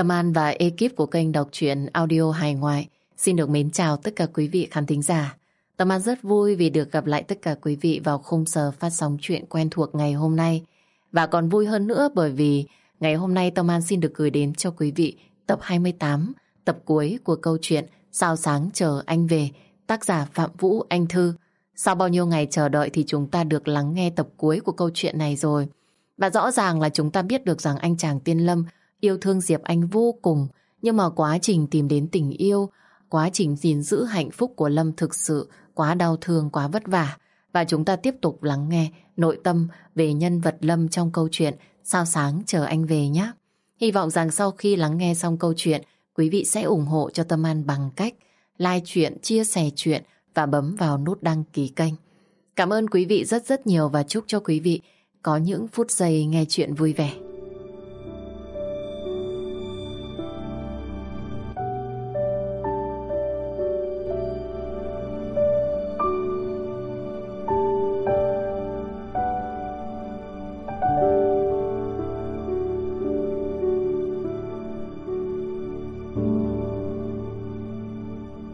Tâm An và ekip của kênh đọc truyện audio hài ngoại xin được mến chào tất cả quý vị khán thính giả. Tâm An rất vui vì được gặp lại tất cả quý vị vào khung giờ phát sóng chuyện quen thuộc ngày hôm nay. Và còn vui hơn nữa bởi vì ngày hôm nay Tâm An xin được gửi đến cho quý vị tập 28, tập cuối của câu chuyện Sao sáng chờ anh về, tác giả Phạm Vũ Anh Thư. Sau bao nhiêu ngày chờ đợi thì chúng ta được lắng nghe tập cuối của câu chuyện này rồi. Và rõ ràng là chúng ta biết được rằng anh chàng Tiên Lâm yêu thương Diệp Anh vô cùng, nhưng mà quá trình tìm đến tình yêu, quá trình gìn giữ hạnh phúc của Lâm thực sự quá đau thương, quá vất vả. Và chúng ta tiếp tục lắng nghe nội tâm về nhân vật Lâm trong câu chuyện Sao sáng chờ anh về nhé. Hy vọng rằng sau khi lắng nghe xong câu chuyện, quý vị sẽ ủng hộ cho Tâm An bằng cách like chuyện, chia sẻ chuyện và bấm vào nút đăng ký kênh. Cảm ơn quý vị rất rất nhiều và chúc cho quý vị có những phút giây nghe chuyện vui vẻ.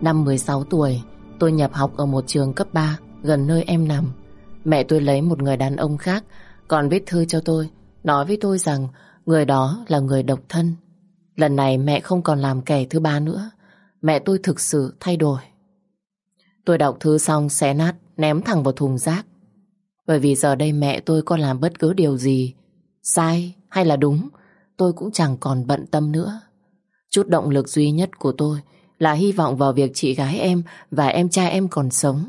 Năm 16 tuổi, tôi nhập học ở một trường cấp 3 gần nơi em nằm. Mẹ tôi lấy một người đàn ông khác, còn viết thư cho tôi, nói với tôi rằng người đó là người độc thân. Lần này mẹ không còn làm kẻ thứ ba nữa. Mẹ tôi thực sự thay đổi. Tôi đọc thư xong xé nát, ném thẳng vào thùng rác. Bởi vì giờ đây mẹ tôi có làm bất cứ điều gì, sai hay là đúng, tôi cũng chẳng còn bận tâm nữa. Chút động lực duy nhất của tôi là hy vọng vào việc chị gái em và em trai em còn sống.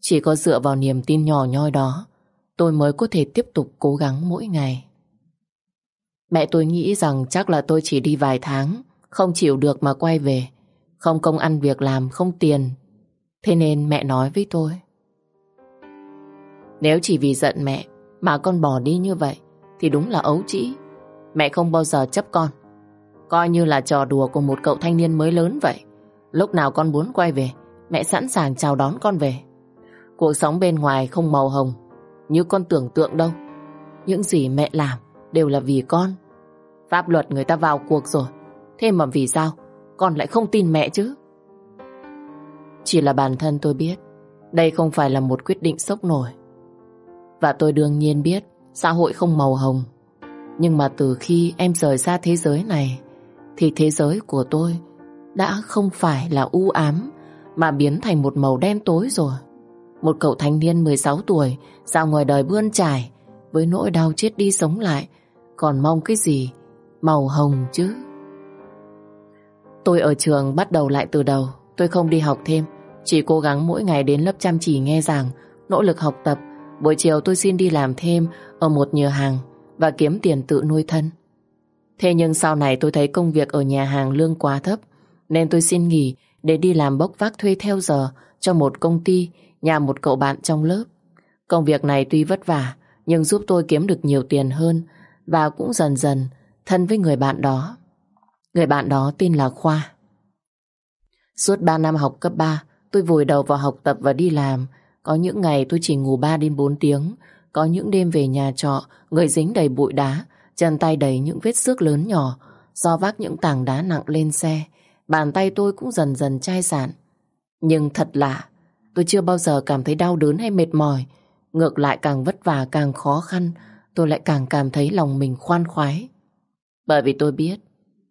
Chỉ có dựa vào niềm tin nhỏ nhoi đó, tôi mới có thể tiếp tục cố gắng mỗi ngày. Mẹ tôi nghĩ rằng chắc là tôi chỉ đi vài tháng, không chịu được mà quay về. Không công ăn việc làm, không tiền. Thế nên mẹ nói với tôi. Nếu chỉ vì giận mẹ mà con bỏ đi như vậy, thì đúng là ấu trĩ. Mẹ không bao giờ chấp con. Coi như là trò đùa của một cậu thanh niên mới lớn vậy. Lúc nào con muốn quay về, mẹ sẵn sàng chào đón con về. Cuộc sống bên ngoài không màu hồng, như con tưởng tượng đâu. Những gì mẹ làm đều là vì con. Pháp luật người ta vào cuộc rồi. Thế mà vì sao con lại không tin mẹ chứ? Chỉ là bản thân tôi biết đây không phải là một quyết định sốc nổi. Và tôi đương nhiên biết xã hội không màu hồng. Nhưng mà từ khi em rời xa thế giới này thì thế giới của tôi đã không phải là u ám mà biến thành một màu đen tối rồi. Một cậu thanh niên 16 tuổi ra ngoài đời bươn trải, với nỗi đau chết đi sống lại, còn mong cái gì màu hồng chứ. Tôi ở trường bắt đầu lại từ đầu, tôi không đi học thêm, chỉ cố gắng mỗi ngày đến lớp chăm chỉ nghe giảng, nỗ lực học tập buổi chiều tôi xin đi làm thêm ở một nhà hàng và kiếm tiền tự nuôi thân. Thế nhưng sau này tôi thấy công việc ở nhà hàng lương quá thấp nên tôi xin nghỉ để đi làm bốc vác thuê theo giờ cho một công ty nhà một cậu bạn trong lớp. Công việc này tuy vất vả nhưng giúp tôi kiếm được nhiều tiền hơn và cũng dần dần thân với người bạn đó. Người bạn đó tên là Khoa. Suốt 3 năm học cấp 3, tôi vùi đầu vào học tập và đi làm. Có những ngày tôi chỉ ngủ 3 đến 4 tiếng, có những đêm về nhà trọ, người dính đầy bụi đá, chân tay đầy những vết xước lớn nhỏ do vác những tảng đá nặng lên xe. Bàn tay tôi cũng dần dần chai sạn. Nhưng thật lạ, tôi chưa bao giờ cảm thấy đau đớn hay mệt mỏi. Ngược lại càng vất vả càng khó khăn, tôi lại càng cảm thấy lòng mình khoan khoái. Bởi vì tôi biết,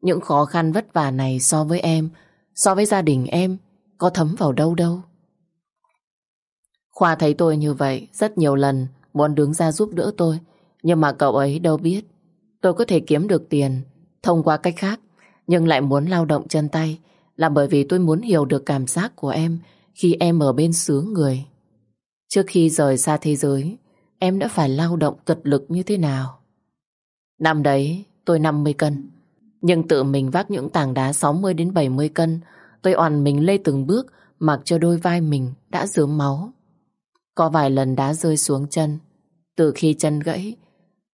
những khó khăn vất vả này so với em, so với gia đình em, có thấm vào đâu đâu. Khoa thấy tôi như vậy rất nhiều lần muốn đứng ra giúp đỡ tôi, nhưng mà cậu ấy đâu biết tôi có thể kiếm được tiền thông qua cách khác nhưng lại muốn lao động chân tay là bởi vì tôi muốn hiểu được cảm giác của em khi em ở bên xứ người. Trước khi rời xa thế giới, em đã phải lao động cực lực như thế nào? Năm đấy, tôi 50 cân. Nhưng tự mình vác những tảng đá 60 đến 70 cân, tôi oằn mình lê từng bước mặc cho đôi vai mình đã rớm máu. Có vài lần đá rơi xuống chân, từ khi chân gãy.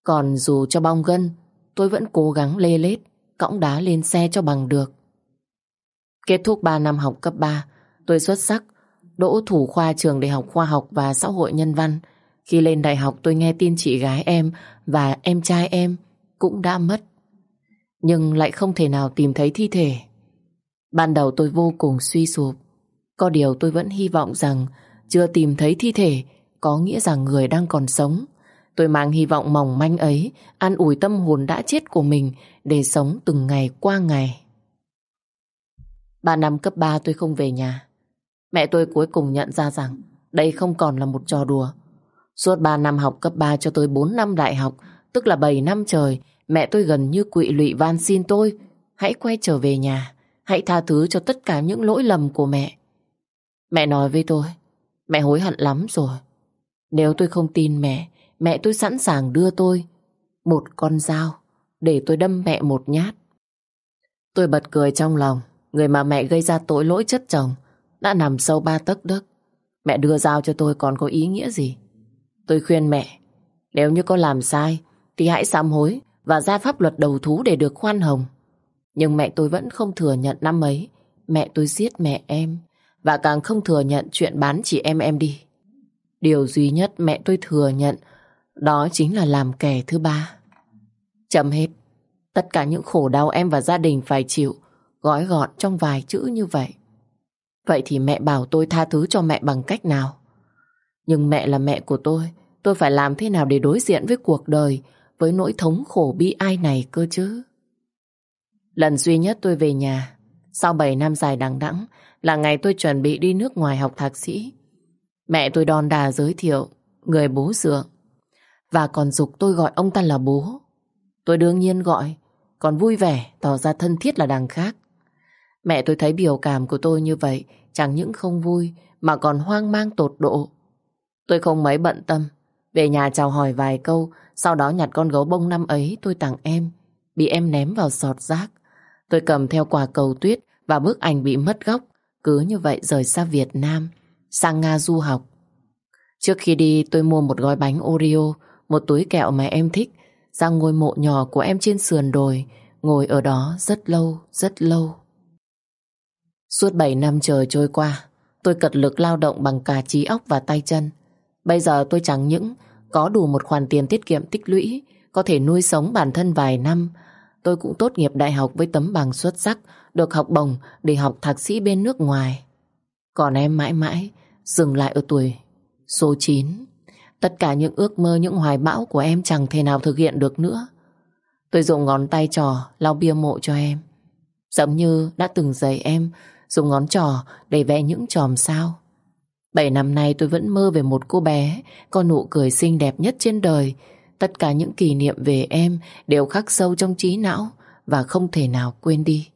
Còn dù cho bong gân, tôi vẫn cố gắng lê lết cõng đá lên xe cho bằng được. Kết thúc 3 năm học cấp 3, tôi xuất sắc, đỗ thủ khoa trường Đại học Khoa học và Xã hội Nhân văn. Khi lên đại học tôi nghe tin chị gái em và em trai em cũng đã mất. nhưng lại không thể nào tìm thấy thi thể. Ban đầu tôi vô cùng suy sụp. Có điều tôi vẫn hy vọng rằng chưa tìm thấy thi thể có nghĩa rằng người đang còn sống. Tôi mang hy vọng mỏng manh ấy an ủi tâm hồn đã chết của mình để sống từng ngày qua ngày. Ba năm cấp 3 tôi không về nhà. Mẹ tôi cuối cùng nhận ra rằng đây không còn là một trò đùa. Suốt 3 năm học cấp 3 cho tới 4 năm đại học, tức là 7 năm trời, mẹ tôi gần như quỵ lụy van xin tôi hãy quay trở về nhà, hãy tha thứ cho tất cả những lỗi lầm của mẹ. Mẹ nói với tôi, mẹ hối hận lắm rồi. Nếu tôi không tin mẹ, mẹ tôi sẵn sàng đưa tôi một con dao để tôi đâm mẹ một nhát. Tôi bật cười trong lòng, người mà mẹ gây ra tội lỗi chất chồng đã nằm sâu ba tấc đất. Mẹ đưa dao cho tôi còn có ý nghĩa gì? Tôi khuyên mẹ, nếu như có làm sai thì hãy sám hối và ra pháp luật đầu thú để được khoan hồng. Nhưng mẹ tôi vẫn không thừa nhận năm ấy mẹ tôi giết mẹ em và càng không thừa nhận chuyện bán chị em em đi. Điều duy nhất mẹ tôi thừa nhận đó chính là làm kẻ thứ ba. Chấm hết. Tất cả những khổ đau em và gia đình phải chịu gói gọn trong vài chữ như vậy. Vậy thì mẹ bảo tôi tha thứ cho mẹ bằng cách nào? Nhưng mẹ là mẹ của tôi, tôi phải làm thế nào để đối diện với cuộc đời, với nỗi thống khổ bi ai này cơ chứ? Lần duy nhất tôi về nhà, sau 7 năm dài đằng đẵng, là ngày tôi chuẩn bị đi nước ngoài học thạc sĩ. Mẹ tôi đòn đà giới thiệu người bố dượng và còn dục tôi gọi ông ta là bố. Tôi đương nhiên gọi, còn vui vẻ tỏ ra thân thiết là đằng khác. Mẹ tôi thấy biểu cảm của tôi như vậy chẳng những không vui mà còn hoang mang tột độ. Tôi không mấy bận tâm, về nhà chào hỏi vài câu, sau đó nhặt con gấu bông năm ấy tôi tặng em, bị em ném vào sọt rác. Tôi cầm theo quả cầu tuyết và bức ảnh bị mất góc, cứ như vậy rời xa Việt Nam, sang Nga du học. Trước khi đi tôi mua một gói bánh Oreo, một túi kẹo mà em thích, ra ngôi mộ nhỏ của em trên sườn đồi, ngồi ở đó rất lâu, rất lâu. Suốt 7 năm trời trôi qua, tôi cật lực lao động bằng cả trí óc và tay chân. Bây giờ tôi chẳng những có đủ một khoản tiền tiết kiệm tích lũy, có thể nuôi sống bản thân vài năm. Tôi cũng tốt nghiệp đại học với tấm bằng xuất sắc, được học bổng để học thạc sĩ bên nước ngoài. Còn em mãi mãi dừng lại ở tuổi số 9. Tất cả những ước mơ, những hoài bão của em chẳng thể nào thực hiện được nữa. Tôi dùng ngón tay trò lau bia mộ cho em. Giống như đã từng dạy em dùng ngón trò để vẽ những chòm sao. Bảy năm nay tôi vẫn mơ về một cô bé có nụ cười xinh đẹp nhất trên đời. Tất cả những kỷ niệm về em đều khắc sâu trong trí não và không thể nào quên đi.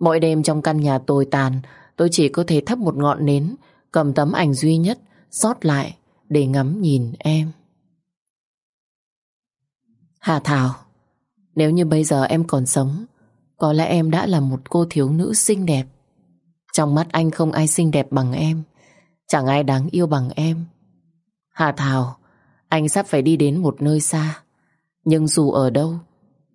Mỗi đêm trong căn nhà tồi tàn, tôi chỉ có thể thắp một ngọn nến, cầm tấm ảnh duy nhất, sót lại để ngắm nhìn em. Hà Thảo, nếu như bây giờ em còn sống, có lẽ em đã là một cô thiếu nữ xinh đẹp. Trong mắt anh không ai xinh đẹp bằng em, chẳng ai đáng yêu bằng em. Hà Thảo, anh sắp phải đi đến một nơi xa. Nhưng dù ở đâu,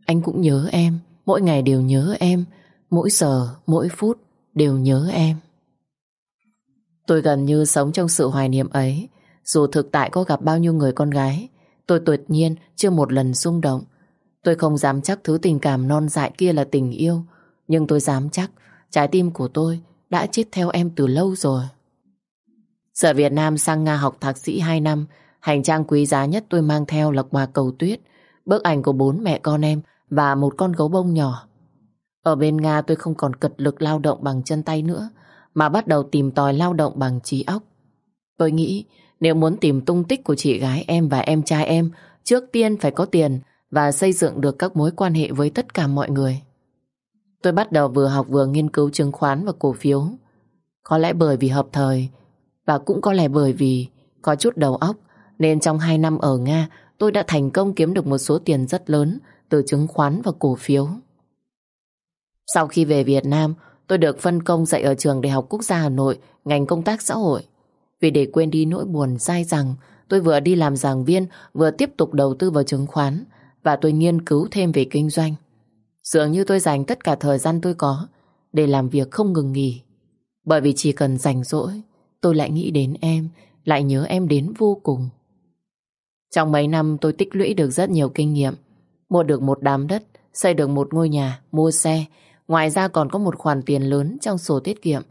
anh cũng nhớ em, mỗi ngày đều nhớ em, mỗi giờ, mỗi phút đều nhớ em. Tôi gần như sống trong sự hoài niệm ấy, dù thực tại có gặp bao nhiêu người con gái, tôi tuyệt nhiên chưa một lần xung động. Tôi không dám chắc thứ tình cảm non dại kia là tình yêu, nhưng tôi dám chắc trái tim của tôi đã chết theo em từ lâu rồi. Sở Việt Nam sang Nga học thạc sĩ 2 năm, hành trang quý giá nhất tôi mang theo là quà cầu tuyết, bức ảnh của bốn mẹ con em và một con gấu bông nhỏ. Ở bên Nga tôi không còn cật lực lao động bằng chân tay nữa, mà bắt đầu tìm tòi lao động bằng trí óc. Tôi nghĩ nếu muốn tìm tung tích của chị gái em và em trai em, trước tiên phải có tiền và xây dựng được các mối quan hệ với tất cả mọi người. Tôi bắt đầu vừa học vừa nghiên cứu chứng khoán và cổ phiếu. Có lẽ bởi vì hợp thời và cũng có lẽ bởi vì có chút đầu óc nên trong 2 năm ở Nga tôi đã thành công kiếm được một số tiền rất lớn từ chứng khoán và cổ phiếu. Sau khi về Việt Nam, tôi được phân công dạy ở trường Đại học Quốc gia Hà Nội ngành công tác xã hội. Vì để quên đi nỗi buồn dai rằng tôi vừa đi làm giảng viên vừa tiếp tục đầu tư vào chứng khoán và tôi nghiên cứu thêm về kinh doanh. Dường như tôi dành tất cả thời gian tôi có để làm việc không ngừng nghỉ. Bởi vì chỉ cần rảnh rỗi, tôi lại nghĩ đến em, lại nhớ em đến vô cùng. Trong mấy năm tôi tích lũy được rất nhiều kinh nghiệm, mua được một đám đất, xây được một ngôi nhà, mua xe. Ngoài ra còn có một khoản tiền lớn trong sổ tiết kiệm.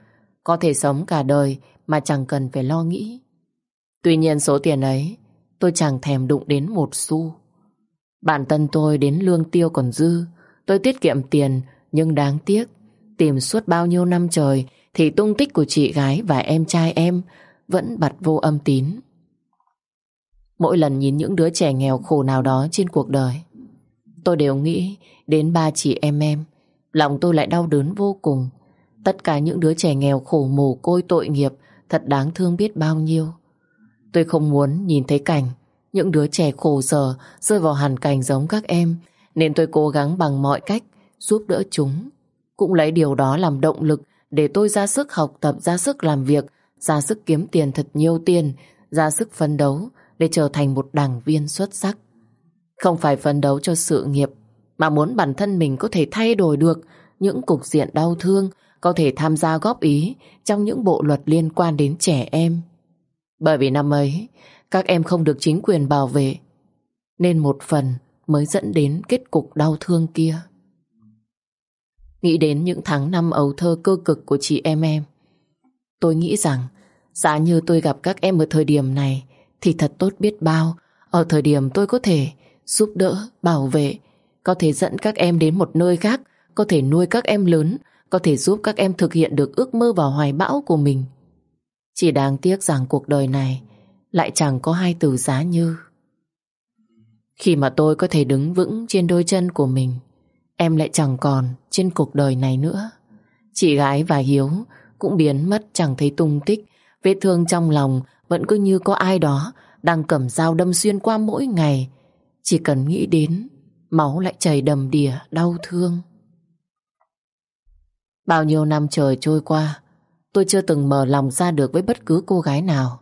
Có thể sống cả đời mà chẳng cần phải lo nghĩ. Tuy nhiên số tiền ấy tôi chẳng thèm đụng đến một xu. Bản thân tôi đến lương tiêu còn dư. Tôi tiết kiệm tiền nhưng đáng tiếc. Tìm suốt bao nhiêu năm trời thì tung tích của chị gái và em trai em vẫn bật vô âm tín. Mỗi lần nhìn những đứa trẻ nghèo khổ nào đó trên cuộc đời, tôi đều nghĩ đến ba chị em em. Lòng tôi lại đau đớn vô cùng. Tất cả những đứa trẻ nghèo khổ mồ côi tội nghiệp thật đáng thương biết bao nhiêu. Tôi không muốn nhìn thấy cảnh những đứa trẻ khổ sở rơi vào hoàn cảnh giống các em nên tôi cố gắng bằng mọi cách giúp đỡ chúng. Cũng lấy điều đó làm động lực để tôi ra sức học tập, ra sức làm việc, ra sức kiếm tiền thật nhiều tiền, ra sức phấn đấu để trở thành một đảng viên xuất sắc. Không phải phấn đấu cho sự nghiệp, mà muốn bản thân mình có thể thay đổi được những cục diện đau thương, có thể tham gia góp ý trong những bộ luật liên quan đến trẻ em. Bởi vì năm ấy, các em không được chính quyền bảo vệ, nên một phần mới dẫn đến kết cục đau thương kia. Nghĩ đến những tháng năm ấu thơ cơ cực của chị em em, tôi nghĩ rằng giá như tôi gặp các em ở thời điểm này thì thật tốt biết bao. Ở thời điểm tôi có thể giúp đỡ, bảo vệ, có thể dẫn các em đến một nơi khác, có thể nuôi các em lớn, có thể giúp các em thực hiện được ước mơ và hoài bão của mình. Chỉ đáng tiếc rằng cuộc đời này lại chẳng có hai từ giá như. Khi mà tôi có thể đứng vững trên đôi chân của mình, em lại chẳng còn trên cuộc đời này nữa. Chị gái và Hiếu cũng biến mất chẳng thấy tung tích, vết thương trong lòng vẫn cứ như có ai đó đang cầm dao đâm xuyên qua mỗi ngày. Chỉ cần nghĩ đến, máu lại chảy đầm đìa, đau thương. Bao nhiêu năm trời trôi qua, tôi chưa từng mở lòng ra được với bất cứ cô gái nào.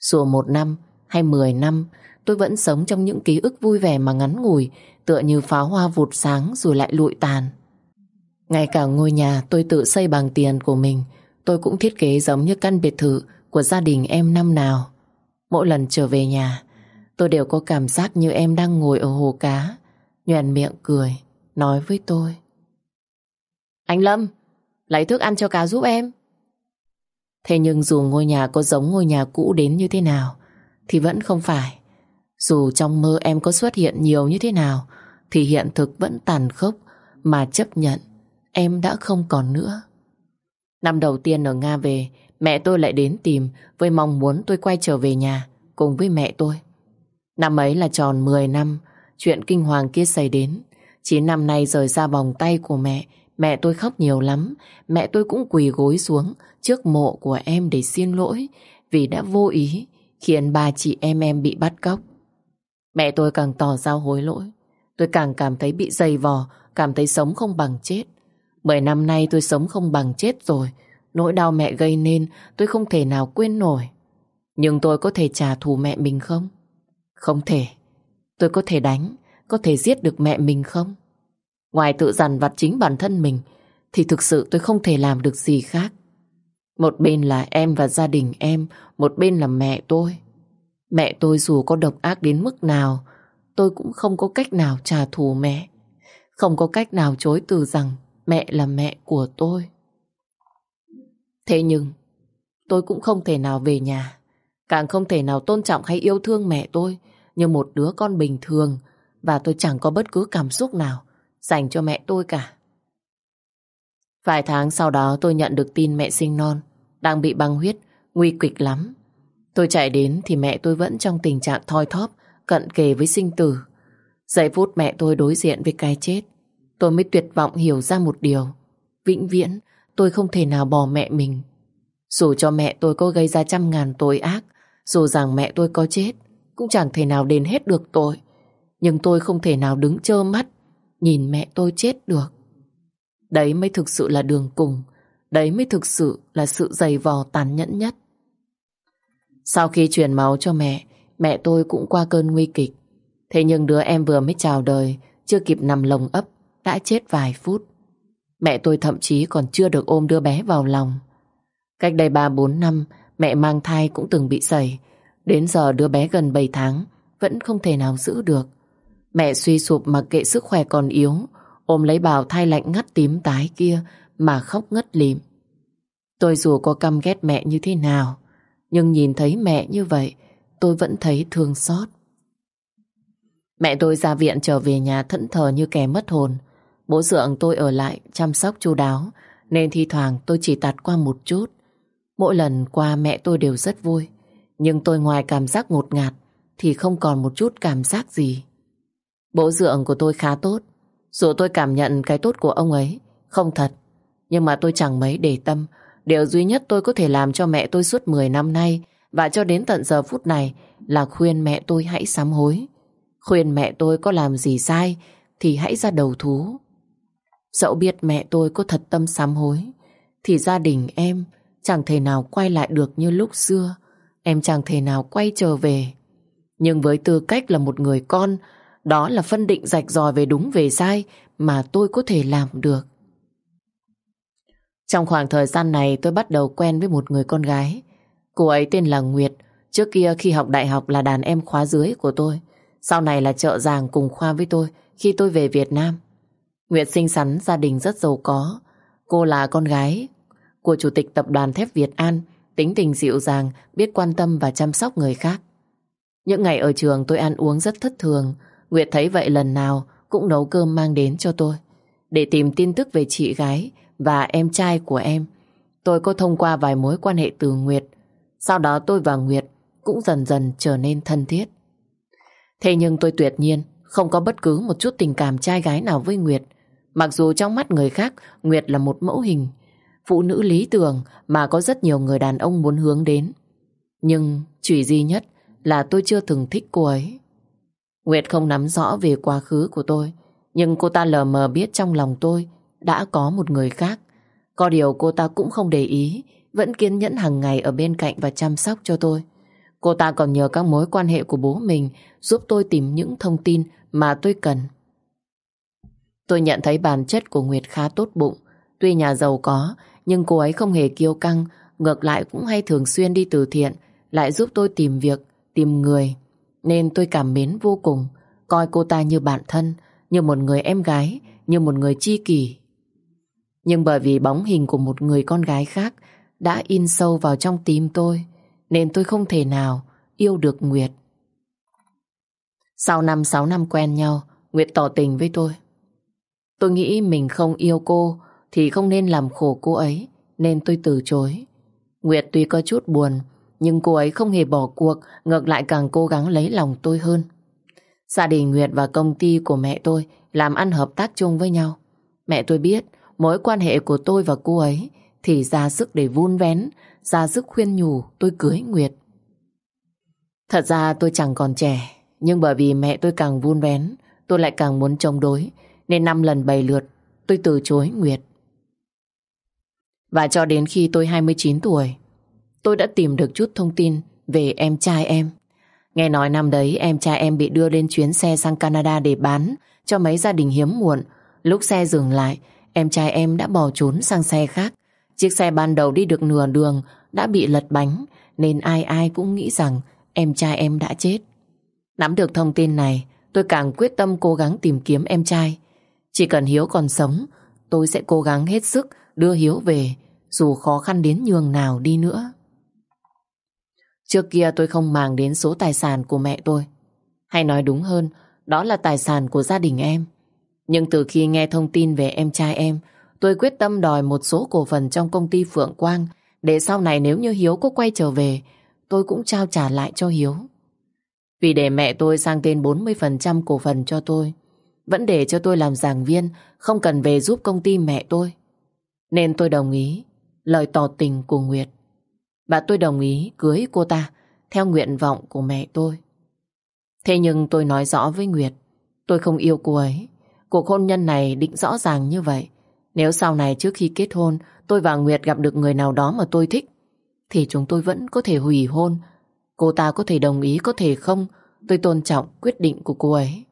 Dù một năm hay mười năm, tôi vẫn sống trong những ký ức vui vẻ mà ngắn ngủi, tựa như pháo hoa vụt sáng rồi lại lụi tàn. Ngay cả ngôi nhà tôi tự xây bằng tiền của mình, tôi cũng thiết kế giống như căn biệt thự của gia đình em năm nào. Mỗi lần trở về nhà, tôi đều có cảm giác như em đang ngồi ở hồ cá, nhoèn miệng cười, nói với tôi. Anh Lâm, lấy thức ăn cho cá giúp em. Thế nhưng dù ngôi nhà có giống ngôi nhà cũ đến như thế nào, thì vẫn không phải. Dù trong mơ em có xuất hiện nhiều như thế nào, thì hiện thực vẫn tàn khốc mà chấp nhận em đã không còn nữa. Năm đầu tiên ở Nga về, mẹ tôi lại đến tìm với mong muốn tôi quay trở về nhà cùng với mẹ tôi. Năm ấy là tròn 10 năm, chuyện kinh hoàng kia xảy đến. Chỉ năm nay rời ra vòng tay của mẹ, mẹ tôi khóc nhiều lắm. Mẹ tôi cũng quỳ gối xuống trước mộ của em để xin lỗi vì đã vô ý khiến ba chị em em bị bắt cóc. Mẹ tôi càng tỏ ra hối lỗi. Tôi càng cảm thấy bị dày vò, cảm thấy sống không bằng chết. Mười năm nay tôi sống không bằng chết rồi. Nỗi đau mẹ gây nên tôi không thể nào quên nổi. Nhưng tôi có thể trả thù mẹ mình không? Không thể. Tôi có thể đánh, có thể giết được mẹ mình không? Ngoài tự dằn vặt chính bản thân mình, thì thực sự tôi không thể làm được gì khác. Một bên là em và gia đình em, một bên là mẹ tôi. Mẹ tôi dù có độc ác đến mức nào, tôi cũng không có cách nào trả thù mẹ. Không có cách nào chối từ rằng mẹ là mẹ của tôi. Thế nhưng, tôi cũng không thể nào về nhà, càng không thể nào tôn trọng hay yêu thương mẹ tôi như một đứa con bình thường và tôi chẳng có bất cứ cảm xúc nào dành cho mẹ tôi cả. Vài tháng sau đó tôi nhận được tin mẹ sinh non, đang bị băng huyết, nguy kịch lắm. Tôi chạy đến thì mẹ tôi vẫn trong tình trạng thoi thóp, cận kề với sinh tử. Giây phút mẹ tôi đối diện với cái chết, tôi mới tuyệt vọng hiểu ra một điều. Vĩnh viễn, tôi không thể nào bỏ mẹ mình. Dù cho mẹ tôi có gây ra trăm ngàn tội ác, dù rằng mẹ tôi có chết, cũng chẳng thể nào đền hết được tội. Nhưng tôi không thể nào đứng trơ mắt, nhìn mẹ tôi chết được. Đấy mới thực sự là đường cùng, đấy mới thực sự là sự dày vò tàn nhẫn nhất. Sau khi truyền máu cho mẹ, mẹ tôi cũng qua cơn nguy kịch. Thế nhưng đứa em vừa mới chào đời, chưa kịp nằm lồng ấp, đã chết vài phút. Mẹ tôi thậm chí còn chưa được ôm đứa bé vào lòng. Cách đây 3-4 năm, mẹ mang thai cũng từng bị sẩy. Đến giờ đứa bé gần 7 tháng, vẫn không thể nào giữ được. Mẹ suy sụp mặc kệ sức khỏe còn yếu, ôm lấy bào thai lạnh ngắt tím tái kia mà khóc ngất lịm. Tôi dù có căm ghét mẹ như thế nào, nhưng nhìn thấy mẹ như vậy, tôi vẫn thấy thương xót. Mẹ tôi ra viện trở về nhà thẫn thờ như kẻ mất hồn. Bố dượng tôi ở lại chăm sóc chu đáo, nên thi thoảng tôi chỉ tạt qua một chút. Mỗi lần qua mẹ tôi đều rất vui, nhưng tôi ngoài cảm giác ngột ngạt thì không còn một chút cảm giác gì. Bố dượng của tôi khá tốt, dù tôi cảm nhận cái tốt của ông ấy không thật, nhưng mà tôi chẳng mấy để tâm. Điều duy nhất tôi có thể làm cho mẹ tôi suốt 10 năm nay và cho đến tận giờ phút này là khuyên mẹ tôi hãy sám hối. Khuyên mẹ tôi có làm gì sai thì hãy ra đầu thú. Dẫu biết mẹ tôi có thật tâm sám hối thì gia đình em chẳng thể nào quay lại được như lúc xưa. Em chẳng thể nào quay trở về. Nhưng với tư cách là một người con đó là phân định rạch ròi về đúng về sai mà tôi có thể làm được. Trong khoảng thời gian này tôi bắt đầu quen với một người con gái. Cô ấy tên là Nguyệt. Trước kia khi học đại học là đàn em khóa dưới của tôi. Sau này là trợ giảng cùng khoa với tôi khi tôi về Việt Nam. Nguyệt xinh xắn, gia đình rất giàu có. Cô là con gái của chủ tịch tập đoàn thép Việt An, tính tình dịu dàng, biết quan tâm và chăm sóc người khác. Những ngày ở trường tôi ăn uống rất thất thường. Nguyệt thấy vậy lần nào cũng nấu cơm mang đến cho tôi. Để tìm tin tức về chị gái và em trai của em, tôi có thông qua vài mối quan hệ từ Nguyệt. Sau đó tôi và Nguyệt cũng dần dần trở nên thân thiết. Thế nhưng tôi tuyệt nhiên không có bất cứ một chút tình cảm trai gái nào với Nguyệt. Mặc dù trong mắt người khác, Nguyệt là một mẫu hình, phụ nữ lý tưởng mà có rất nhiều người đàn ông muốn hướng đến. Nhưng chỉ duy nhất là tôi chưa từng thích cô ấy. Nguyệt không nắm rõ về quá khứ của tôi, nhưng cô ta lờ mờ biết trong lòng tôi đã có một người khác. Có điều cô ta cũng không để ý, vẫn kiên nhẫn hàng ngày ở bên cạnh và chăm sóc cho tôi. Cô ta còn nhờ các mối quan hệ của bố mình giúp tôi tìm những thông tin mà tôi cần. Tôi nhận thấy bản chất của Nguyệt khá tốt bụng. Tuy nhà giàu có, nhưng cô ấy không hề kiêu căng, ngược lại cũng hay thường xuyên đi từ thiện, lại giúp tôi tìm việc, tìm người. Nên tôi cảm mến vô cùng, coi cô ta như bạn thân, như một người em gái, như một người chi kỷ. Nhưng bởi vì bóng hình của một người con gái khác đã in sâu vào trong tim tôi, nên tôi không thể nào yêu được Nguyệt. Sau năm sáu năm quen nhau, Nguyệt tỏ tình với tôi. Tôi nghĩ mình không yêu cô thì không nên làm khổ cô ấy, nên tôi từ chối. Nguyệt tuy có chút buồn, nhưng cô ấy không hề bỏ cuộc, ngược lại càng cố gắng lấy lòng tôi hơn. Gia đình Nguyệt và công ty của mẹ tôi làm ăn hợp tác chung với nhau. Mẹ tôi biết mối quan hệ của tôi và cô ấy thì ra sức để vun vén, ra sức khuyên nhủ tôi cưới Nguyệt. Thật ra tôi chẳng còn trẻ, nhưng bởi vì mẹ tôi càng vun vén, tôi lại càng muốn chống đối, nên năm lần bày lượt tôi từ chối Nguyệt. Và cho đến khi tôi 29 tuổi, tôi đã tìm được chút thông tin về em trai em. Nghe nói năm đấy em trai em bị đưa lên chuyến xe sang Canada để bán cho mấy gia đình hiếm muộn. Lúc xe dừng lại, em trai em đã bỏ trốn sang xe khác. Chiếc xe ban đầu đi được nửa đường đã bị lật bánh nên ai ai cũng nghĩ rằng em trai em đã chết. Nắm được thông tin này, tôi càng quyết tâm cố gắng tìm kiếm em trai. Chỉ cần Hiếu còn sống, tôi sẽ cố gắng hết sức đưa Hiếu về, dù khó khăn đến nhường nào đi nữa. Trước kia tôi không màng đến số tài sản của mẹ tôi. Hay nói đúng hơn, đó là tài sản của gia đình em. Nhưng từ khi nghe thông tin về em trai em, tôi quyết tâm đòi một số cổ phần trong công ty Phượng Quang để sau này nếu như Hiếu có quay trở về, tôi cũng trao trả lại cho Hiếu. Vì để mẹ tôi sang tên 40% cổ phần cho tôi, vẫn để cho tôi làm giảng viên, không cần về giúp công ty mẹ tôi. Nên tôi đồng ý lời tỏ tình của Nguyệt. Và tôi đồng ý cưới cô ta theo nguyện vọng của mẹ tôi. Thế nhưng tôi nói rõ với Nguyệt, tôi không yêu cô ấy. Cuộc hôn nhân này định rõ ràng như vậy. Nếu sau này trước khi kết hôn, tôi và Nguyệt gặp được người nào đó mà tôi thích, thì chúng tôi vẫn có thể hủy hôn. Cô ta có thể đồng ý, có thể không. Tôi tôn trọng quyết định của cô ấy.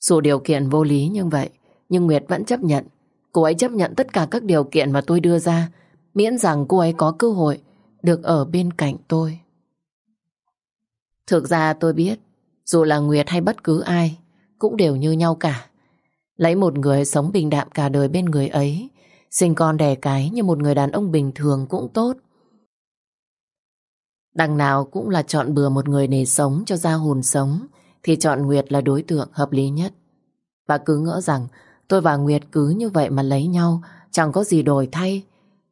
Dù điều kiện vô lý như vậy, nhưng Nguyệt vẫn chấp nhận. Cô ấy chấp nhận tất cả các điều kiện mà tôi đưa ra, miễn rằng cô ấy có cơ hội được ở bên cạnh tôi. Thực ra tôi biết, dù là Nguyệt hay bất cứ ai, cũng đều như nhau cả. Lấy một người sống bình đạm cả đời bên người ấy, sinh con đẻ cái như một người đàn ông bình thường cũng tốt. Đằng nào cũng là chọn bừa một người để sống cho ra hồn sống, thì chọn Nguyệt là đối tượng hợp lý nhất. Và cứ ngỡ rằng tôi và Nguyệt cứ như vậy mà lấy nhau, chẳng có gì đổi thay.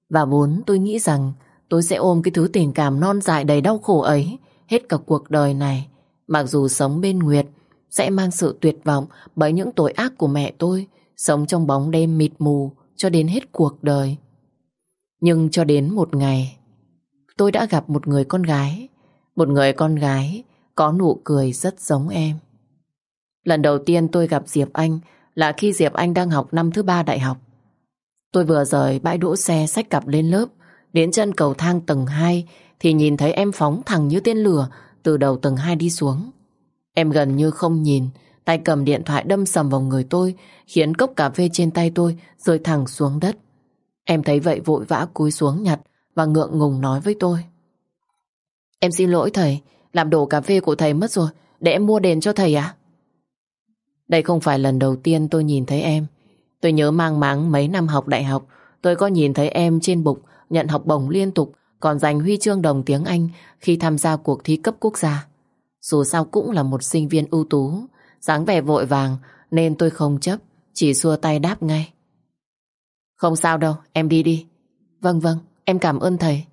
Và vốn tôi nghĩ rằng tôi sẽ ôm cái thứ tình cảm non dài đầy đau khổ ấy hết cả cuộc đời này. Mặc dù sống bên Nguyệt sẽ mang sự tuyệt vọng bởi những tội ác của mẹ tôi, sống trong bóng đêm mịt mù cho đến hết cuộc đời. Nhưng cho đến một ngày, tôi đã gặp một người con gái, một người con gái có nụ cười rất giống em. Lần đầu tiên tôi gặp Diệp Anh là khi Diệp Anh đang học năm thứ ba đại học. Tôi vừa rời bãi đỗ xe sách cặp lên lớp, đến chân cầu thang tầng 2 thì nhìn thấy em phóng thẳng như tên lửa từ đầu tầng 2 đi xuống. Em gần như không nhìn, tay cầm điện thoại đâm sầm vào người tôi, khiến cốc cà phê trên tay tôi rơi thẳng xuống đất. Em thấy vậy vội vã cúi xuống nhặt và ngượng ngùng nói với tôi. Em xin lỗi thầy, làm đổ cà phê của thầy mất rồi, để em mua đền cho thầy à? Đây không phải lần đầu tiên tôi nhìn thấy em. Tôi nhớ mang máng mấy năm học đại học, tôi có nhìn thấy em trên bục nhận học bổng liên tục, còn giành huy chương đồng tiếng Anh khi tham gia cuộc thi cấp quốc gia. Dù sao cũng là một sinh viên ưu tú, dáng vẻ vội vàng nên tôi không chấp, chỉ xua tay đáp ngay. Không sao đâu, em đi đi. Vâng vâng, em cảm ơn thầy.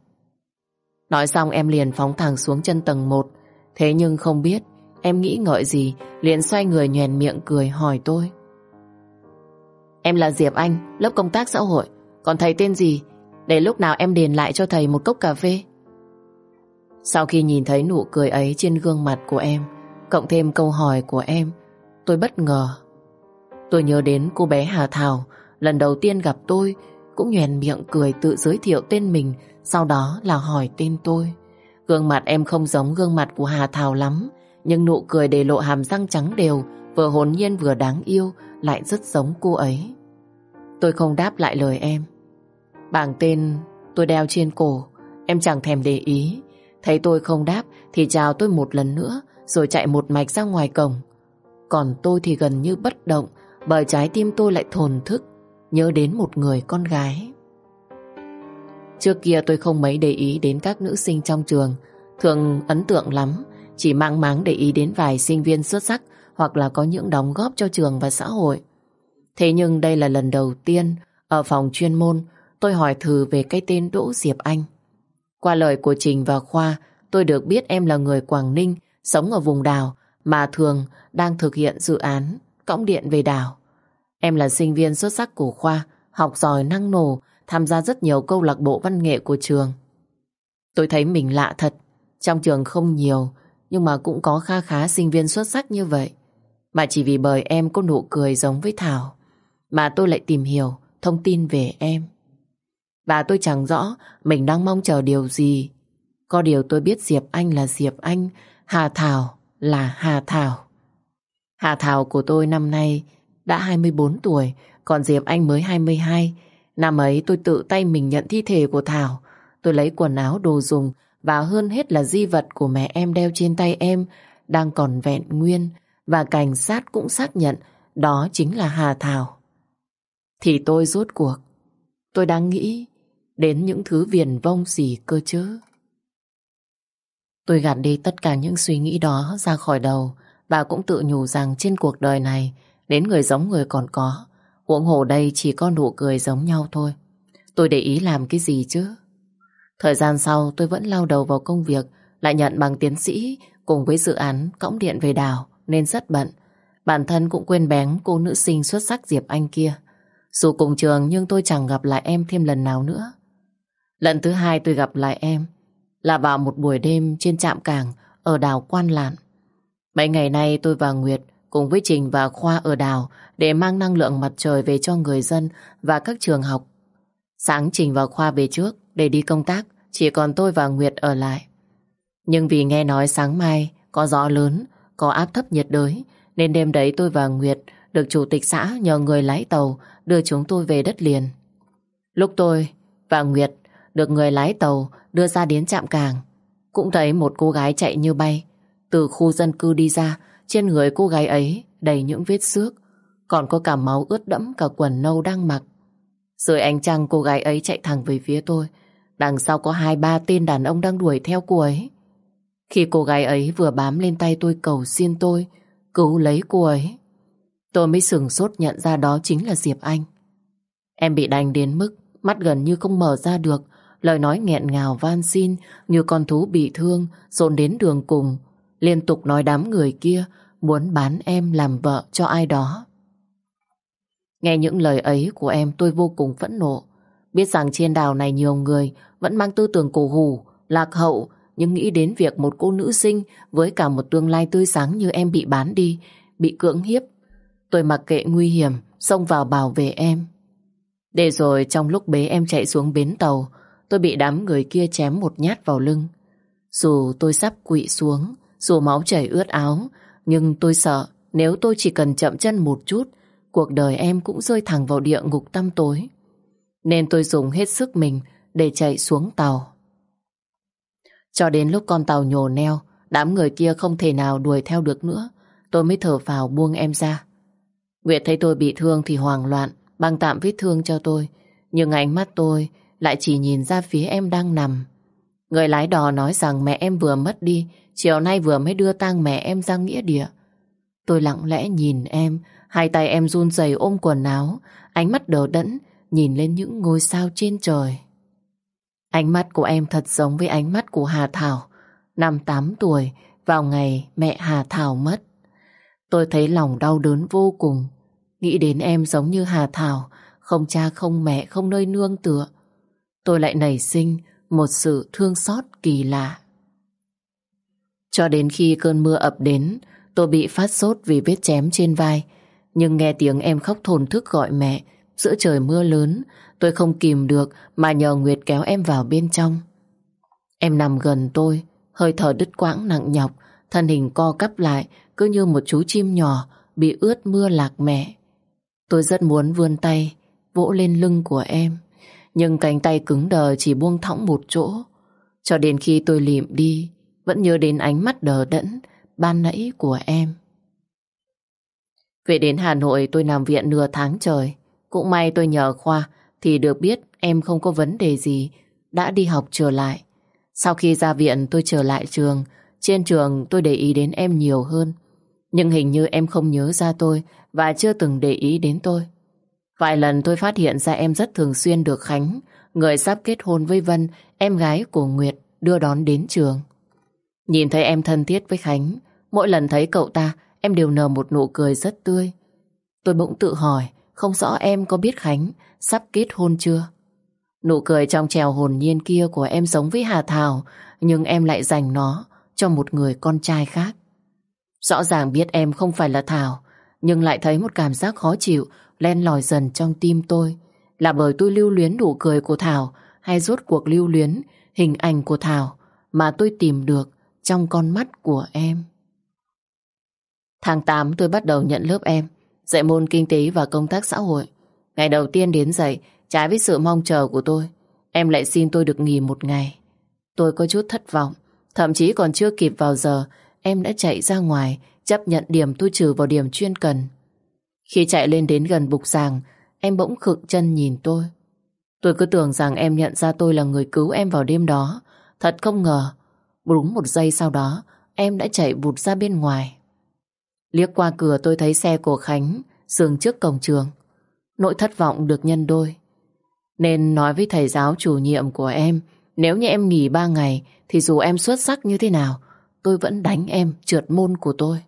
Nói xong em liền phóng thẳng xuống chân tầng 1, thế nhưng không biết em nghĩ ngợi gì, liền xoay người nhoèn miệng cười hỏi tôi. Em là Diệp Anh, lớp công tác xã hội, còn thầy tên gì? Để lúc nào em điền lại cho thầy một cốc cà phê. Sau khi nhìn thấy nụ cười ấy trên gương mặt của em, cộng thêm câu hỏi của em, tôi bất ngờ. Tôi nhớ đến cô bé Hà Thảo, lần đầu tiên gặp tôi, cũng nhoèn miệng cười tự giới thiệu tên mình, sau đó là hỏi tên tôi. Gương mặt em không giống gương mặt của Hà Thảo lắm, nhưng nụ cười để lộ hàm răng trắng đều, vừa hồn nhiên vừa đáng yêu, lại rất giống cô ấy. Tôi không đáp lại lời em. Bảng tên tôi đeo trên cổ, em chẳng thèm để ý, Thấy tôi không đáp thì chào tôi một lần nữa rồi chạy một mạch ra ngoài cổng. Còn tôi thì gần như bất động bởi trái tim tôi lại thồn thức nhớ đến một người con gái. Trước kia tôi không mấy để ý đến các nữ sinh trong trường thường ấn tượng lắm chỉ mang máng để ý đến vài sinh viên xuất sắc hoặc là có những đóng góp cho trường và xã hội. Thế nhưng đây là lần đầu tiên ở phòng chuyên môn tôi hỏi thử về cái tên Đỗ Diệp Anh. Qua lời của Trình và Khoa, tôi được biết em là người Quảng Ninh, sống ở vùng đảo, mà thường đang thực hiện dự án cõng điện về đảo. Em là sinh viên xuất sắc của Khoa, học giỏi năng nổ, tham gia rất nhiều câu lạc bộ văn nghệ của trường. Tôi thấy mình lạ thật, trong trường không nhiều, nhưng mà cũng có kha khá sinh viên xuất sắc như vậy. Mà chỉ vì bởi em có nụ cười giống với Thảo, mà tôi lại tìm hiểu thông tin về em. Và tôi chẳng rõ mình đang mong chờ điều gì. Có điều tôi biết Diệp Anh là Diệp Anh, Hà Thảo là Hà Thảo. Hà Thảo của tôi năm nay đã 24 tuổi, còn Diệp Anh mới 22. Năm ấy tôi tự tay mình nhận thi thể của Thảo. Tôi lấy quần áo đồ dùng và hơn hết là di vật của mẹ em đeo trên tay em đang còn vẹn nguyên và cảnh sát cũng xác nhận đó chính là Hà Thảo. Thì tôi rốt cuộc, tôi đang nghĩ đến những thứ viền vông gì cơ chứ. Tôi gạt đi tất cả những suy nghĩ đó ra khỏi đầu và cũng tự nhủ rằng trên cuộc đời này, đến người giống người còn có. Huống hồ đây chỉ có nụ cười giống nhau thôi. Tôi để ý làm cái gì chứ? Thời gian sau, tôi vẫn lao đầu vào công việc, lại nhận bằng tiến sĩ cùng với dự án cõng điện về đảo, nên rất bận. Bản thân cũng quên bén cô nữ sinh xuất sắc Diệp Anh kia. Dù cùng trường, nhưng tôi chẳng gặp lại em thêm lần nào nữa. Lần thứ hai tôi gặp lại em là vào một buổi đêm trên trạm cảng ở đảo Quan Lạn. Mấy ngày nay tôi và Nguyệt cùng với Trình và Khoa ở đảo để mang năng lượng mặt trời về cho người dân và các trường học. Sáng Trình và Khoa về trước để đi công tác, chỉ còn tôi và Nguyệt ở lại. Nhưng vì nghe nói sáng mai có gió lớn, có áp thấp nhiệt đới, nên đêm đấy tôi và Nguyệt được chủ tịch xã nhờ người lái tàu đưa chúng tôi về đất liền. Lúc tôi và Nguyệt được người lái tàu đưa ra đến trạm cảng. Cũng thấy một cô gái chạy như bay. Từ khu dân cư đi ra, trên người cô gái ấy đầy những vết xước. Còn có cả máu ướt đẫm cả quần nâu đang mặc. Dưới ánh trăng cô gái ấy chạy thẳng về phía tôi. Đằng sau có hai ba tên đàn ông đang đuổi theo cô ấy. Khi cô gái ấy vừa bám lên tay tôi cầu xin tôi cứu lấy cô ấy. Tôi mới sừng sốt nhận ra đó chính là Diệp Anh. Em bị đánh đến mức mắt gần như không mở ra được, lời nói nghẹn ngào van xin như con thú bị thương dồn đến đường cùng, liên tục nói đám người kia muốn bán em làm vợ cho ai đó. Nghe những lời ấy của em tôi vô cùng phẫn nộ. Biết rằng trên đảo này nhiều người vẫn mang tư tưởng cổ hủ, lạc hậu, nhưng nghĩ đến việc một cô nữ sinh với cả một tương lai tươi sáng như em bị bán đi, bị cưỡng hiếp. Tôi mặc kệ nguy hiểm, xông vào bảo vệ em. Để rồi trong lúc bế em chạy xuống bến tàu, tôi bị đám người kia chém một nhát vào lưng. Dù tôi sắp quỵ xuống, dù máu chảy ướt áo, nhưng tôi sợ nếu tôi chỉ cần chậm chân một chút, cuộc đời em cũng rơi thẳng vào địa ngục tăm tối. Nên tôi dùng hết sức mình để chạy xuống tàu. Cho đến lúc con tàu nhổ neo, đám người kia không thể nào đuổi theo được nữa. Tôi mới thở vào buông em ra. Nguyệt thấy tôi bị thương thì hoảng loạn, băng tạm vết thương cho tôi. Nhưng ánh mắt tôi lại chỉ nhìn ra phía em đang nằm. Người lái đò nói rằng mẹ em vừa mất đi, chiều nay vừa mới đưa tang mẹ em ra nghĩa địa. Tôi lặng lẽ nhìn em, hai tay em run rẩy ôm quần áo, ánh mắt đờ đẫn, nhìn lên những ngôi sao trên trời. Ánh mắt của em thật giống với ánh mắt của Hà Thảo, năm tám tuổi, vào ngày mẹ Hà Thảo mất. Tôi thấy lòng đau đớn vô cùng, nghĩ đến em giống như Hà Thảo, không cha không mẹ không nơi nương tựa. Tôi lại nảy sinh một sự thương xót kỳ lạ. Cho đến khi cơn mưa ập đến, tôi bị phát sốt vì vết chém trên vai. Nhưng nghe tiếng em khóc thồn thức gọi mẹ, giữa trời mưa lớn, tôi không kìm được mà nhờ Nguyệt kéo em vào bên trong. Em nằm gần tôi, hơi thở đứt quãng nặng nhọc, thân hình co cắp lại, cứ như một chú chim nhỏ bị ướt mưa lạc mẹ. Tôi rất muốn vươn tay, vỗ lên lưng của em, nhưng cánh tay cứng đờ chỉ buông thõng một chỗ. Cho đến khi tôi lịm đi, vẫn nhớ đến ánh mắt đờ đẫn, ban nãy của em. Về đến Hà Nội tôi nằm viện nửa tháng trời. Cũng may tôi nhờ Khoa thì được biết em không có vấn đề gì, đã đi học trở lại. Sau khi ra viện tôi trở lại trường, trên trường tôi để ý đến em nhiều hơn. Nhưng hình như em không nhớ ra tôi và chưa từng để ý đến tôi. Vài lần tôi phát hiện ra em rất thường xuyên được Khánh, người sắp kết hôn với Vân, em gái của Nguyệt, đưa đón đến trường. Nhìn thấy em thân thiết với Khánh, mỗi lần thấy cậu ta, em đều nở một nụ cười rất tươi. Tôi bỗng tự hỏi, không rõ em có biết Khánh sắp kết hôn chưa? Nụ cười trong trèo hồn nhiên kia của em giống với Hà Thảo, nhưng em lại dành nó cho một người con trai khác. Rõ ràng biết em không phải là Thảo, nhưng lại thấy một cảm giác khó chịu len lỏi dần trong tim tôi. Là bởi tôi lưu luyến nụ cười của Thảo hay rốt cuộc lưu luyến hình ảnh của Thảo mà tôi tìm được trong con mắt của em. Tháng 8 tôi bắt đầu nhận lớp em, dạy môn kinh tế và công tác xã hội. Ngày đầu tiên đến dạy, trái với sự mong chờ của tôi, em lại xin tôi được nghỉ một ngày. Tôi có chút thất vọng, thậm chí còn chưa kịp vào giờ, em đã chạy ra ngoài, chấp nhận điểm tôi trừ vào điểm chuyên cần. Khi chạy lên đến gần bục giảng, em bỗng khựng chân nhìn tôi. Tôi cứ tưởng rằng em nhận ra tôi là người cứu em vào đêm đó. Thật không ngờ, đúng một giây sau đó, em đã chạy vụt ra bên ngoài. Liếc qua cửa tôi thấy xe của Khánh dừng trước cổng trường. Nỗi thất vọng được nhân đôi. Nên nói với thầy giáo chủ nhiệm của em, nếu như em nghỉ ba ngày, thì dù em xuất sắc như thế nào, tôi vẫn đánh em trượt môn của tôi.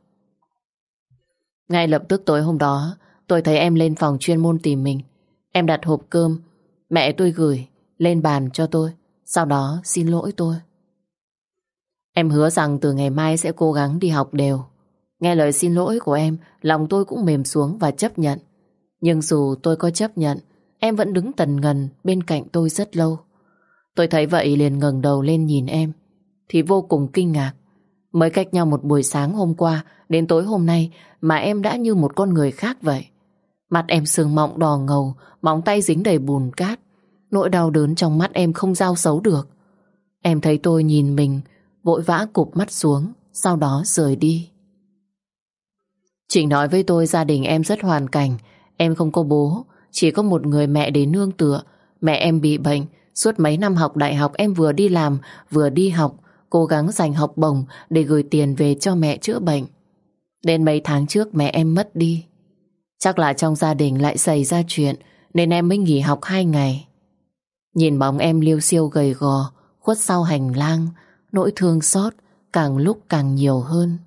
Ngay lập tức tối hôm đó, tôi thấy em lên phòng chuyên môn tìm mình. Em đặt hộp cơm, mẹ tôi gửi lên bàn cho tôi, sau đó xin lỗi tôi. Em hứa rằng từ ngày mai sẽ cố gắng đi học đều. Nghe lời xin lỗi của em, lòng tôi cũng mềm xuống và chấp nhận. Nhưng dù tôi có chấp nhận, em vẫn đứng tần ngần bên cạnh tôi rất lâu. Tôi thấy vậy liền ngẩng đầu lên nhìn em, thì vô cùng kinh ngạc. Mới cách nhau một buổi sáng hôm qua đến tối hôm nay mà em đã như một con người khác vậy. Mặt em sương mọng đỏ ngầu, móng tay dính đầy bùn cát. Nỗi đau đớn trong mắt em không giao xấu được. Em thấy tôi nhìn mình, vội vã cụp mắt xuống, sau đó rời đi. Trịnh nói với tôi gia đình em rất hoàn cảnh. Em không có bố, chỉ có một người mẹ để nương tựa. Mẹ em bị bệnh, suốt mấy năm học đại học em vừa đi làm, vừa đi học, cố gắng dành học bổng để gửi tiền về cho mẹ chữa bệnh. Đến mấy tháng trước mẹ em mất đi. Chắc là trong gia đình lại xảy ra chuyện nên em mới nghỉ học hai ngày. Nhìn bóng em liêu siêu gầy gò, khuất sau hành lang, nỗi thương xót càng lúc càng nhiều hơn.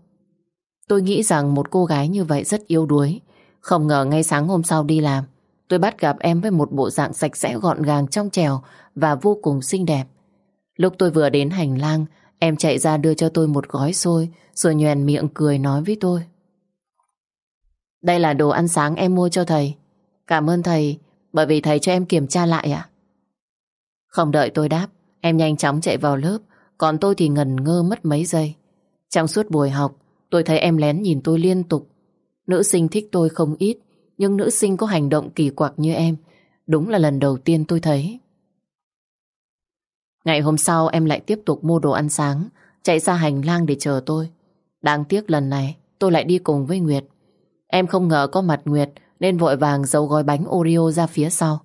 Tôi nghĩ rằng một cô gái như vậy rất yếu đuối. Không ngờ ngay sáng hôm sau đi làm, tôi bắt gặp em với một bộ dạng sạch sẽ gọn gàng trong trèo và vô cùng xinh đẹp. Lúc tôi vừa đến hành lang, em chạy ra đưa cho tôi một gói xôi, rồi nhoèn miệng cười nói với tôi. Đây là đồ ăn sáng em mua cho thầy. Cảm ơn thầy, bởi vì thầy cho em kiểm tra lại ạ. Không đợi tôi đáp, em nhanh chóng chạy vào lớp, còn tôi thì ngần ngơ mất mấy giây. Trong suốt buổi học, tôi thấy em lén nhìn tôi liên tục. Nữ sinh thích tôi không ít, nhưng nữ sinh có hành động kỳ quặc như em. Đúng là lần đầu tiên tôi thấy. Ngày hôm sau em lại tiếp tục mua đồ ăn sáng, chạy ra hành lang để chờ tôi. Đáng tiếc lần này tôi lại đi cùng với Nguyệt. Em không ngờ có mặt Nguyệt nên vội vàng giấu gói bánh Oreo ra phía sau.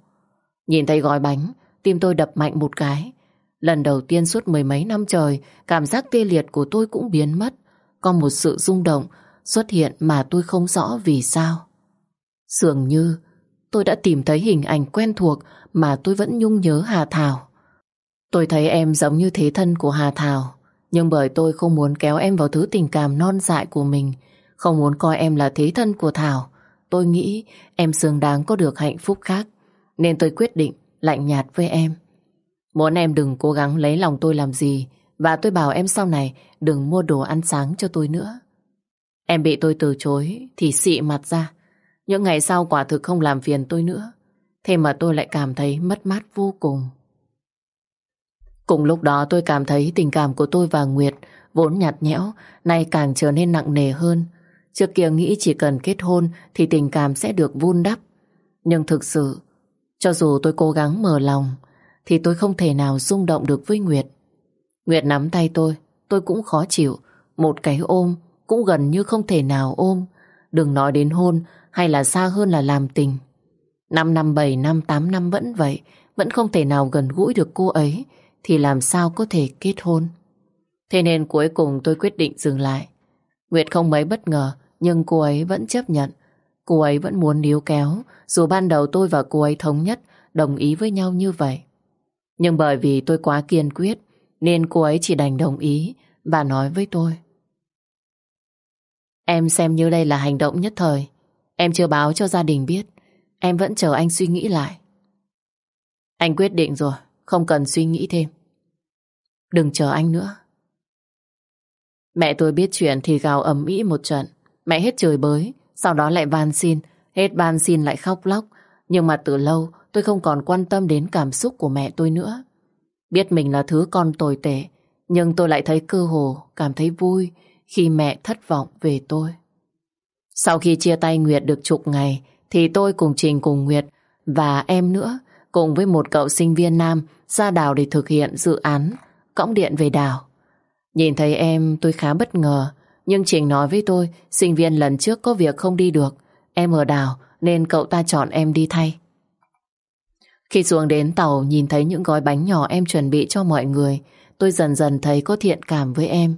Nhìn thấy gói bánh, tim tôi đập mạnh một cái. Lần đầu tiên suốt mười mấy năm trời, cảm giác tê liệt của tôi cũng biến mất. Có một sự rung động xuất hiện mà tôi không rõ vì sao. Dường như tôi đã tìm thấy hình ảnh quen thuộc mà tôi vẫn nhung nhớ Hà Thảo. Tôi thấy em giống như thế thân của Hà Thảo, nhưng bởi tôi không muốn kéo em vào thứ tình cảm non dại của mình, không muốn coi em là thế thân của Thảo. Tôi nghĩ em xứng đáng có được hạnh phúc khác, nên tôi quyết định lạnh nhạt với em. Muốn em đừng cố gắng lấy lòng tôi làm gì, và tôi bảo em sau này đừng mua đồ ăn sáng cho tôi nữa. Em bị tôi từ chối thì xị mặt ra. Những ngày sau quả thực không làm phiền tôi nữa. Thế mà tôi lại cảm thấy mất mát vô cùng. Cùng lúc đó tôi cảm thấy tình cảm của tôi và Nguyệt vốn nhạt nhẽo, nay càng trở nên nặng nề hơn. Trước kia nghĩ chỉ cần kết hôn thì tình cảm sẽ được vun đắp. Nhưng thực sự, cho dù tôi cố gắng mở lòng, thì tôi không thể nào rung động được với Nguyệt. Nguyệt nắm tay tôi, tôi cũng khó chịu. Một cái ôm cũng gần như không thể nào ôm. Đừng nói đến hôn hay là xa hơn là làm tình. Năm năm, bảy năm, tám năm vẫn vậy, vẫn không thể nào gần gũi được cô ấy, thì làm sao có thể kết hôn. Thế nên cuối cùng tôi quyết định dừng lại. Nguyệt không mấy bất ngờ, nhưng cô ấy vẫn chấp nhận. Cô ấy vẫn muốn níu kéo, dù ban đầu tôi và cô ấy thống nhất, đồng ý với nhau như vậy. Nhưng bởi vì tôi quá kiên quyết, nên cô ấy chỉ đành đồng ý và nói với tôi. Em xem như đây là hành động nhất thời. Em chưa báo cho gia đình biết. Em vẫn chờ anh suy nghĩ lại. Anh quyết định rồi, không cần suy nghĩ thêm. Đừng chờ anh nữa. Mẹ tôi biết chuyện thì gào ầm ĩ một trận. Mẹ hết trời bới, sau đó lại van xin, hết van xin lại khóc lóc. Nhưng mà từ lâu tôi không còn quan tâm đến cảm xúc của mẹ tôi nữa. Biết mình là thứ con tồi tệ, nhưng tôi lại thấy cơ hồ, cảm thấy vui khi mẹ thất vọng về tôi. Sau khi chia tay Nguyệt được chục ngày, thì tôi cùng Trình cùng Nguyệt và em nữa, cùng với một cậu sinh viên nam ra đảo để thực hiện dự án cõng điện về đảo. Nhìn thấy em tôi khá bất ngờ, nhưng Trình nói với tôi sinh viên lần trước có việc không đi được, em ở đảo nên cậu ta chọn em đi thay. Khi xuống đến tàu nhìn thấy những gói bánh nhỏ em chuẩn bị cho mọi người, tôi dần dần thấy có thiện cảm với em.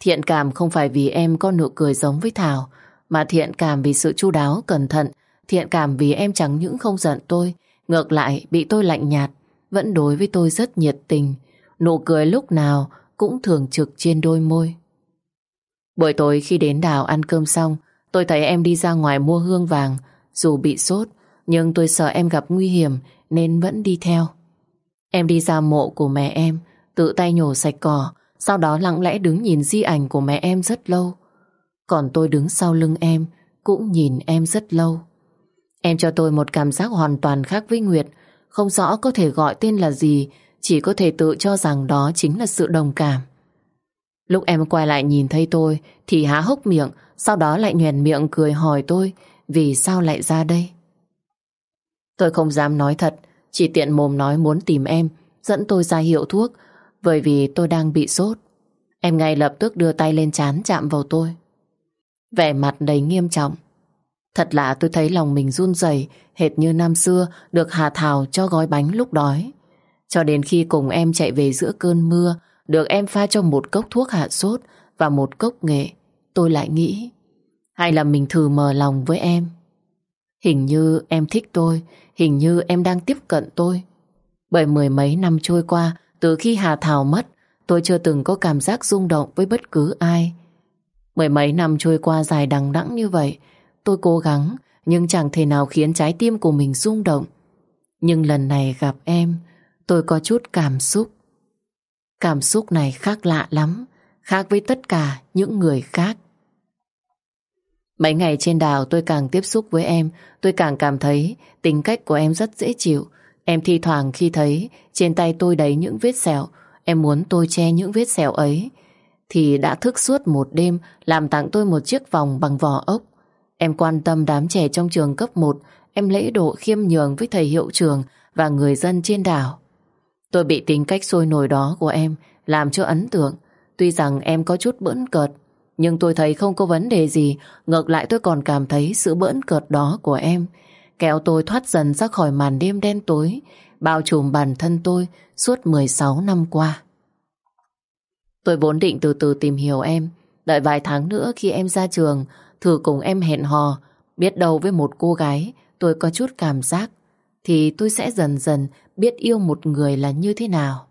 Thiện cảm không phải vì em có nụ cười giống với Thảo, mà thiện cảm vì sự chu đáo, cẩn thận, thiện cảm vì em chẳng những không giận tôi, ngược lại bị tôi lạnh nhạt, vẫn đối với tôi rất nhiệt tình, nụ cười lúc nào cũng thường trực trên đôi môi. Buổi tối khi đến đảo ăn cơm xong, tôi thấy em đi ra ngoài mua hương vàng, dù bị sốt, nhưng tôi sợ em gặp nguy hiểm nên vẫn đi theo. Em đi ra mộ của mẹ em, tự tay nhổ sạch cỏ, sau đó lặng lẽ đứng nhìn di ảnh của mẹ em rất lâu. Còn tôi đứng sau lưng em, cũng nhìn em rất lâu. Em cho tôi một cảm giác hoàn toàn khác với Nguyệt, không rõ có thể gọi tên là gì, chỉ có thể tự cho rằng đó chính là sự đồng cảm. Lúc em quay lại nhìn thấy tôi thì há hốc miệng, sau đó lại nhoèn miệng cười hỏi tôi vì sao lại ra đây. Tôi không dám nói thật, chỉ tiện mồm nói muốn tìm em, dẫn tôi ra hiệu thuốc, bởi vì tôi đang bị sốt. Em ngay lập tức đưa tay lên chán chạm vào tôi. Vẻ mặt đầy nghiêm trọng. Thật lạ tôi thấy lòng mình run rẩy hệt như năm xưa được Hà Thảo cho gói bánh lúc đói. Cho đến khi cùng em chạy về giữa cơn mưa, được em pha cho một cốc thuốc hạ sốt và một cốc nghệ, tôi lại nghĩ, hay là mình thử mở lòng với em. Hình như em thích tôi, hình như em đang tiếp cận tôi. Bởi mười mấy năm trôi qua, từ khi Hà Thảo mất, tôi chưa từng có cảm giác rung động với bất cứ ai. Mười mấy năm trôi qua dài đằng đẵng như vậy, tôi cố gắng nhưng chẳng thể nào khiến trái tim của mình rung động. Nhưng lần này gặp em, tôi có chút cảm xúc. Cảm xúc này khác lạ lắm, khác với tất cả những người khác. Mấy ngày trên đảo tôi càng tiếp xúc với em, tôi càng cảm thấy tính cách của em rất dễ chịu. Em thi thoảng khi thấy trên tay tôi đầy những vết sẹo, em muốn tôi che những vết sẹo ấy, thì đã thức suốt một đêm làm tặng tôi một chiếc vòng bằng vỏ ốc. Em quan tâm đám trẻ trong trường cấp 1, em lễ độ khiêm nhường với thầy hiệu trường và người dân trên đảo. Tôi bị tính cách sôi nổi đó của em làm cho ấn tượng. Tuy rằng em có chút bỡn cợt, nhưng tôi thấy không có vấn đề gì. Ngược lại tôi còn cảm thấy sự bỡn cợt đó của em kéo tôi thoát dần ra khỏi màn đêm đen tối, bao trùm bản thân tôi suốt 16 năm qua. Tôi vốn định từ từ tìm hiểu em, đợi vài tháng nữa khi em ra trường, thử cùng em hẹn hò, biết đâu với một cô gái tôi có chút cảm giác, thì tôi sẽ dần dần biết yêu một người là như thế nào.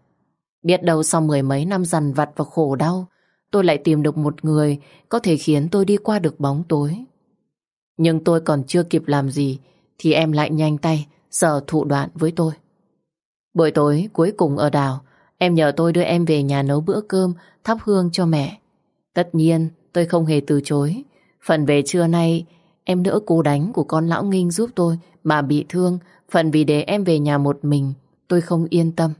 Biết đâu sau mười mấy năm dằn vặt và khổ đau, tôi lại tìm được một người có thể khiến tôi đi qua được bóng tối. Nhưng tôi còn chưa kịp làm gì, thì em lại nhanh tay, sở thụ đoạn với tôi. Buổi tối cuối cùng ở đảo, em nhờ tôi đưa em về nhà nấu bữa cơm, thắp hương cho mẹ. Tất nhiên, tôi không hề từ chối. Phần về trưa nay, em đỡ cú đánh của con lão nghinh giúp tôi mà bị thương. Phần vì để em về nhà một mình, tôi không yên tâm.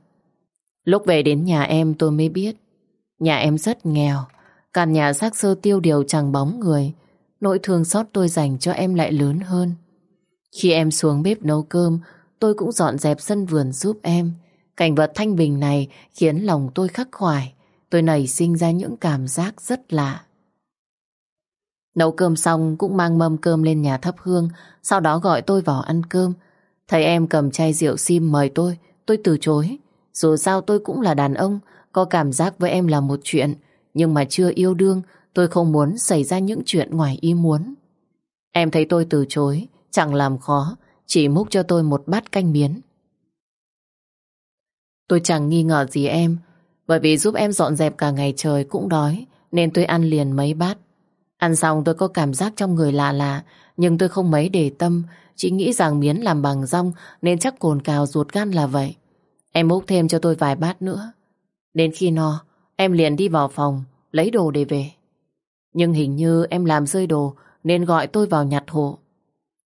Lúc về đến nhà em tôi mới biết, nhà em rất nghèo. Căn nhà xác sơ tiêu điều chẳng bóng người. Nỗi thương xót tôi dành cho em lại lớn hơn. Khi em xuống bếp nấu cơm, tôi cũng dọn dẹp sân vườn giúp em. Cảnh vật thanh bình này khiến lòng tôi khắc khoải. Tôi nảy sinh ra những cảm giác rất lạ. Nấu cơm xong cũng mang mâm cơm lên nhà thắp hương, sau đó gọi tôi vào ăn cơm. Thấy em cầm chai rượu sim mời tôi, tôi từ chối. Dù sao tôi cũng là đàn ông, có cảm giác với em là một chuyện, nhưng mà chưa yêu đương, tôi không muốn xảy ra những chuyện ngoài ý muốn. Em thấy tôi từ chối, chẳng làm khó, chỉ múc cho tôi một bát canh miến. Tôi chẳng nghi ngờ gì em, bởi vì giúp em dọn dẹp cả ngày trời cũng đói, nên tôi ăn liền mấy bát. Ăn xong tôi có cảm giác trong người lạ lạ, nhưng tôi không mấy để tâm, chỉ nghĩ rằng miến làm bằng rong nên chắc cồn cào ruột gan là vậy. Em múc thêm cho tôi vài bát nữa. Đến khi no, em liền đi vào phòng, lấy đồ để về. Nhưng hình như em làm rơi đồ nên gọi tôi vào nhặt hộ.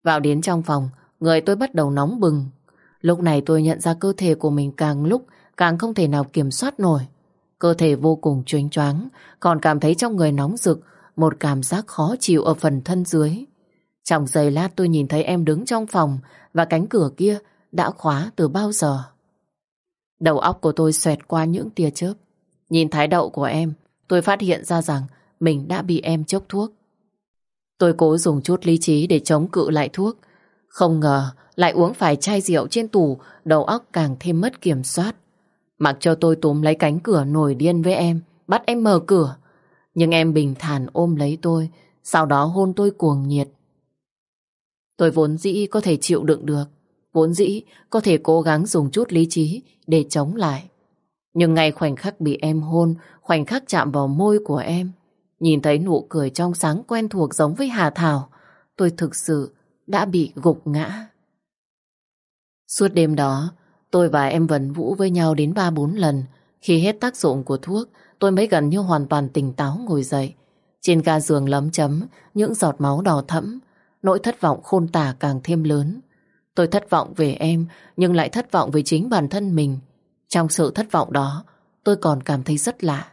Vào đến trong phòng, người tôi bắt đầu nóng bừng. Lúc này tôi nhận ra cơ thể của mình càng lúc càng không thể nào kiểm soát nổi. Cơ thể vô cùng choáng choáng, còn cảm thấy trong người nóng rực, một cảm giác khó chịu ở phần thân dưới. Trong giây lát tôi nhìn thấy em đứng trong phòng và cánh cửa kia đã khóa từ bao giờ. Đầu óc của tôi xoẹt qua những tia chớp. Nhìn thái độ của em, tôi phát hiện ra rằng mình đã bị em chốc thuốc. Tôi cố dùng chút lý trí để chống cự lại thuốc. Không ngờ lại uống phải chai rượu trên tủ, đầu óc càng thêm mất kiểm soát. Mặc cho tôi túm lấy cánh cửa nổi điên với em, bắt em mở cửa. Nhưng em bình thản ôm lấy tôi, sau đó hôn tôi cuồng nhiệt. Tôi vốn dĩ có thể chịu đựng được, vốn dĩ có thể cố gắng dùng chút lý trí để chống lại. Nhưng ngay khoảnh khắc bị em hôn, khoảnh khắc chạm vào môi của em, nhìn thấy nụ cười trong sáng quen thuộc giống với Hà Thảo, tôi thực sự đã bị gục ngã. Suốt đêm đó, tôi và em vần vũ với nhau đến 3-4 lần. Khi hết tác dụng của thuốc, tôi mới gần như hoàn toàn tỉnh táo ngồi dậy. Trên ga giường lấm chấm, những giọt máu đỏ thẫm, nỗi thất vọng khôn tả càng thêm lớn. Tôi thất vọng về em, nhưng lại thất vọng về chính bản thân mình. Trong sự thất vọng đó, tôi còn cảm thấy rất lạ.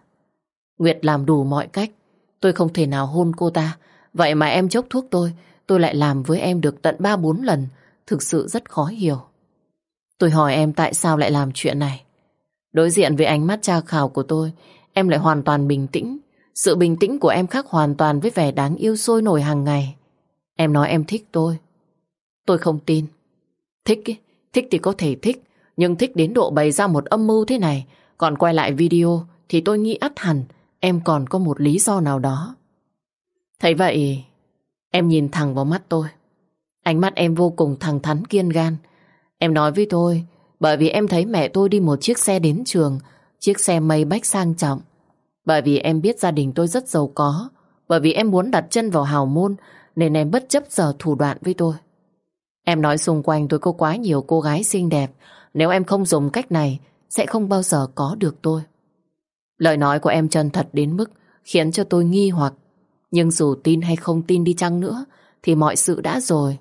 Nguyệt làm đủ mọi cách. Tôi không thể nào hôn cô ta. Vậy mà em chốc thuốc tôi, tôi lại làm với em được tận 3-4 lần. Thực sự rất khó hiểu. Tôi hỏi em tại sao lại làm chuyện này. Đối diện với ánh mắt tra khảo của tôi, em lại hoàn toàn bình tĩnh, Sự bình tĩnh của em khác hoàn toàn với vẻ đáng yêu sôi nổi hàng ngày. Em nói em thích tôi. Tôi không tin. Thích ý, thích thì có thể thích, nhưng thích đến độ bày ra một âm mưu thế này, còn quay lại video thì tôi nghĩ ắt hẳn em còn có một lý do nào đó. Thấy vậy, em nhìn thẳng vào mắt tôi. Ánh mắt em vô cùng thẳng thắn kiên gan. Em nói với tôi, bởi vì em thấy mẹ tôi đi một chiếc xe đến trường, chiếc xe mây bách sang trọng. Bởi vì em biết gia đình tôi rất giàu có, bởi vì em muốn đặt chân vào hào môn, nên em bất chấp giờ thủ đoạn với tôi. Em nói xung quanh tôi có quá nhiều cô gái xinh đẹp, nếu em không dùng cách này, sẽ không bao giờ có được tôi. Lời nói của em chân thật đến mức khiến cho tôi nghi hoặc. Nhưng dù tin hay không tin đi chăng nữa, thì mọi sự đã rồi.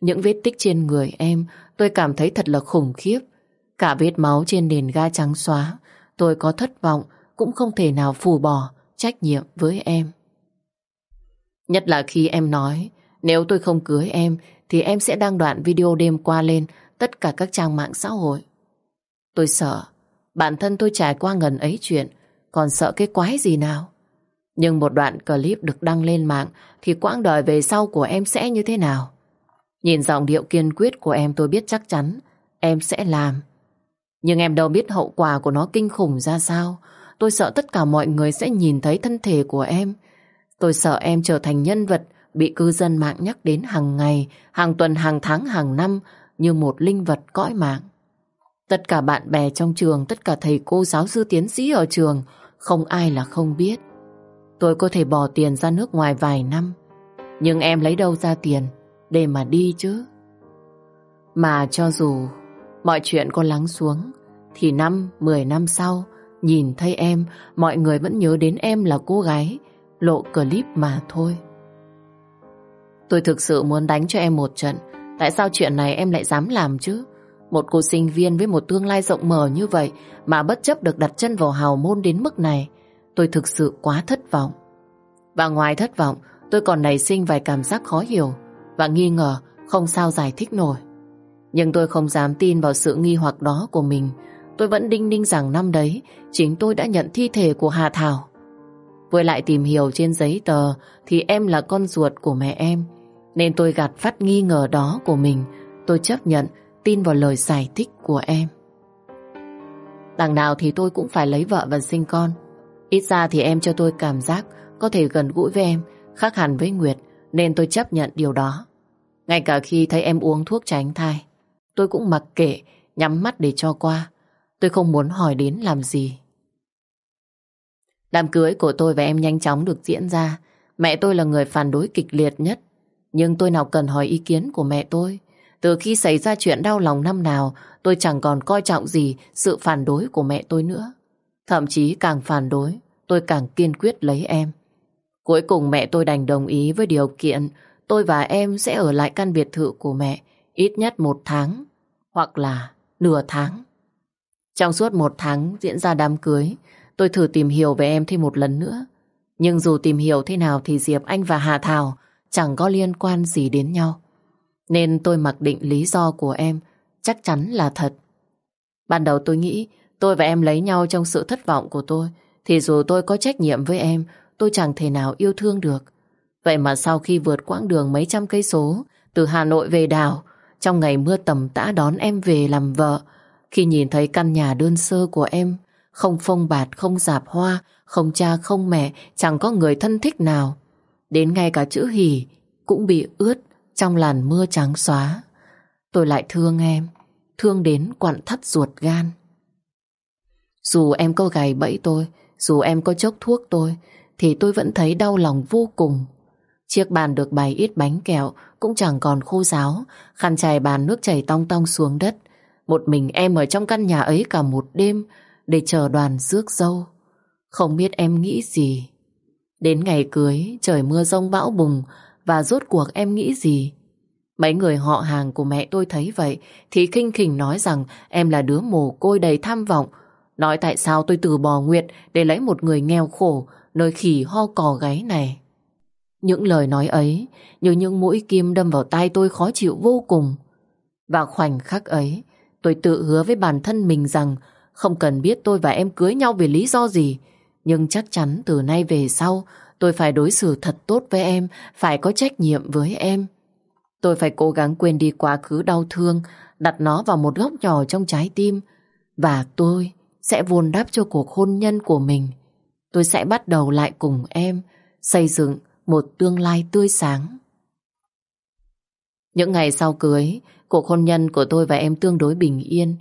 Những vết tích trên người em, tôi cảm thấy thật là khủng khiếp. Cả vết máu trên nền ga trắng xóa, tôi có thất vọng, cũng không thể nào phủ bỏ trách nhiệm với em. Nhất là khi em nói, nếu tôi không cưới em, thì em sẽ đăng đoạn video đêm qua lên tất cả các trang mạng xã hội. Tôi sợ, bản thân tôi trải qua ngần ấy chuyện, còn sợ cái quái gì nào. Nhưng một đoạn clip được đăng lên mạng thì quãng đời về sau của em sẽ như thế nào? Nhìn giọng điệu kiên quyết của em tôi biết chắc chắn em sẽ làm. Nhưng em đâu biết hậu quả của nó kinh khủng ra sao. Tôi sợ tất cả mọi người sẽ nhìn thấy thân thể của em. Tôi sợ em trở thành nhân vật bị cư dân mạng nhắc đến hàng ngày, hàng tuần, hàng tháng, hàng năm như một linh vật cõi mạng. Tất cả bạn bè trong trường, tất cả thầy cô giáo sư tiến sĩ ở trường, không ai là không biết. Tôi có thể bỏ tiền ra nước ngoài vài năm, nhưng em lấy đâu ra tiền để mà đi chứ? Mà cho dù mọi chuyện có lắng xuống, thì năm, mười năm sau, nhìn thấy em, mọi người vẫn nhớ đến em là cô gái, lộ clip mà thôi. Tôi thực sự muốn đánh cho em một trận, tại sao chuyện này em lại dám làm chứ? Một cô sinh viên với một tương lai rộng mở như vậy mà bất chấp được đặt chân vào hào môn đến mức này, tôi thực sự quá thất vọng. Và ngoài thất vọng, tôi còn nảy sinh vài cảm giác khó hiểu và nghi ngờ không sao giải thích nổi. Nhưng tôi không dám tin vào sự nghi hoặc đó của mình. Tôi vẫn đinh ninh rằng năm đấy chính tôi đã nhận thi thể của Hà Thảo. Với lại tìm hiểu trên giấy tờ thì em là con ruột của mẹ em. Nên tôi gạt phát nghi ngờ đó của mình. Tôi chấp nhận tin vào lời giải thích của em. Đằng nào thì tôi cũng phải lấy vợ và sinh con. Ít ra thì em cho tôi cảm giác có thể gần gũi với em, khác hẳn với Nguyệt, nên tôi chấp nhận điều đó. Ngay cả khi thấy em uống thuốc tránh thai, tôi cũng mặc kệ, nhắm mắt để cho qua. Tôi không muốn hỏi đến làm gì. Đám cưới của tôi và em nhanh chóng được diễn ra. Mẹ tôi là người phản đối kịch liệt nhất. Nhưng tôi nào cần hỏi ý kiến của mẹ tôi. Từ khi xảy ra chuyện đau lòng năm nào, tôi chẳng còn coi trọng gì sự phản đối của mẹ tôi nữa. Thậm chí càng phản đối, tôi càng kiên quyết lấy em. Cuối cùng mẹ tôi đành đồng ý với điều kiện tôi và em sẽ ở lại căn biệt thự của mẹ ít nhất một tháng hoặc là nửa tháng. Trong suốt một tháng diễn ra đám cưới, tôi thử tìm hiểu về em thêm một lần nữa. Nhưng dù tìm hiểu thế nào thì Diệp Anh và Hà Thảo chẳng có liên quan gì đến nhau. Nên tôi mặc định lý do của em chắc chắn là thật. Ban đầu tôi nghĩ tôi và em lấy nhau trong sự thất vọng của tôi thì dù tôi có trách nhiệm với em tôi chẳng thể nào yêu thương được. Vậy mà sau khi vượt quãng đường mấy trăm cây số từ Hà Nội về đảo trong ngày mưa tầm tã đón em về làm vợ khi nhìn thấy căn nhà đơn sơ của em không phong bạt, không dạp hoa không cha, không mẹ chẳng có người thân thích nào đến ngay cả chữ hỉ cũng bị ướt trong làn mưa trắng xóa. Tôi lại thương em, thương đến quặn thắt ruột gan. Dù em có gầy bẫy tôi, dù em có chốc thuốc tôi, thì tôi vẫn thấy đau lòng vô cùng. Chiếc bàn được bày ít bánh kẹo cũng chẳng còn khô ráo, khăn chải bàn nước chảy tong tong xuống đất. Một mình em ở trong căn nhà ấy cả một đêm để chờ đoàn rước dâu. Không biết em nghĩ gì. Đến ngày cưới, trời mưa rông bão bùng, và rốt cuộc em nghĩ gì? Mấy người họ hàng của mẹ tôi thấy vậy thì khinh khỉnh nói rằng em là đứa mồ côi đầy tham vọng. Nói tại sao tôi từ bỏ nguyện để lấy một người nghèo khổ nơi khỉ ho cò gáy này. Những lời nói ấy như những mũi kim đâm vào tay tôi khó chịu vô cùng. Và khoảnh khắc ấy tôi tự hứa với bản thân mình rằng không cần biết tôi và em cưới nhau vì lý do gì Nhưng chắc chắn từ nay về sau tôi phải đối xử thật tốt với em, phải có trách nhiệm với em. Tôi phải cố gắng quên đi quá khứ đau thương, đặt nó vào một góc nhỏ trong trái tim. Và tôi sẽ vun đắp cho cuộc hôn nhân của mình. Tôi sẽ bắt đầu lại cùng em, xây dựng một tương lai tươi sáng. Những ngày sau cưới, cuộc hôn nhân của tôi và em tương đối bình yên.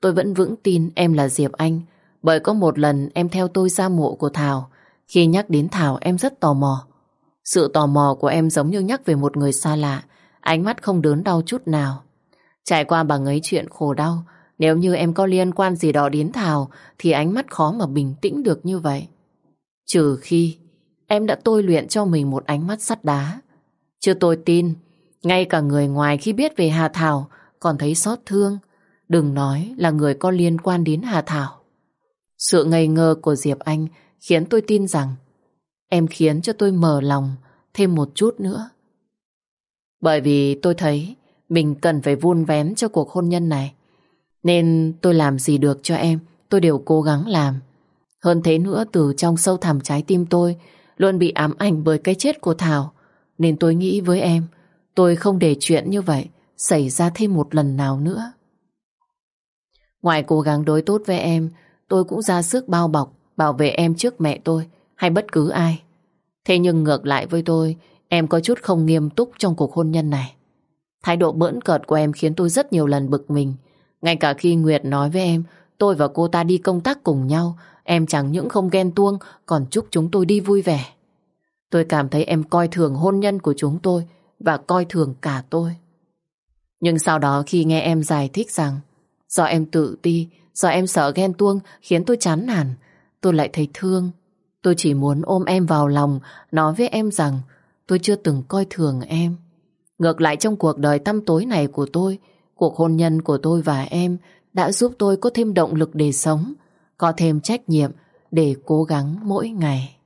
Tôi vẫn vững tin em là Diệp Anh, bởi có một lần em theo tôi ra mộ của Thảo. Khi nhắc đến Thảo em rất tò mò. Sự tò mò của em giống như nhắc về một người xa lạ, ánh mắt không đớn đau chút nào. Trải qua bằng ấy chuyện khổ đau, nếu như em có liên quan gì đó đến Thảo thì ánh mắt khó mà bình tĩnh được như vậy. Trừ khi em đã tôi luyện cho mình một ánh mắt sắt đá. Chứ tôi tin, ngay cả người ngoài khi biết về Hà Thảo còn thấy xót thương. Đừng nói là người có liên quan đến Hà Thảo. Sự ngây ngơ của Diệp Anh khiến tôi tin rằng em khiến cho tôi mở lòng thêm một chút nữa. Bởi vì tôi thấy mình cần phải vun vén cho cuộc hôn nhân này. Nên tôi làm gì được cho em, tôi đều cố gắng làm. Hơn thế nữa từ trong sâu thẳm trái tim tôi luôn bị ám ảnh bởi cái chết của Thảo. Nên tôi nghĩ với em, tôi không để chuyện như vậy xảy ra thêm một lần nào nữa. Ngoài cố gắng đối tốt với em, tôi cũng ra sức bao bọc, bảo vệ em trước mẹ tôi hay bất cứ ai. Thế nhưng ngược lại với tôi, em có chút không nghiêm túc trong cuộc hôn nhân này. Thái độ bỡn cợt của em khiến tôi rất nhiều lần bực mình. Ngay cả khi Nguyệt nói với em, tôi và cô ta đi công tác cùng nhau, em chẳng những không ghen tuông, còn chúc chúng tôi đi vui vẻ. Tôi cảm thấy em coi thường hôn nhân của chúng tôi và coi thường cả tôi. Nhưng sau đó khi nghe em giải thích rằng do em tự ti, do em sợ ghen tuông khiến tôi chán nản, tôi lại thấy thương. Tôi chỉ muốn ôm em vào lòng, nói với em rằng tôi chưa từng coi thường em. Ngược lại trong cuộc đời tăm tối này của tôi, cuộc hôn nhân của tôi và em đã giúp tôi có thêm động lực để sống, có thêm trách nhiệm để cố gắng mỗi ngày.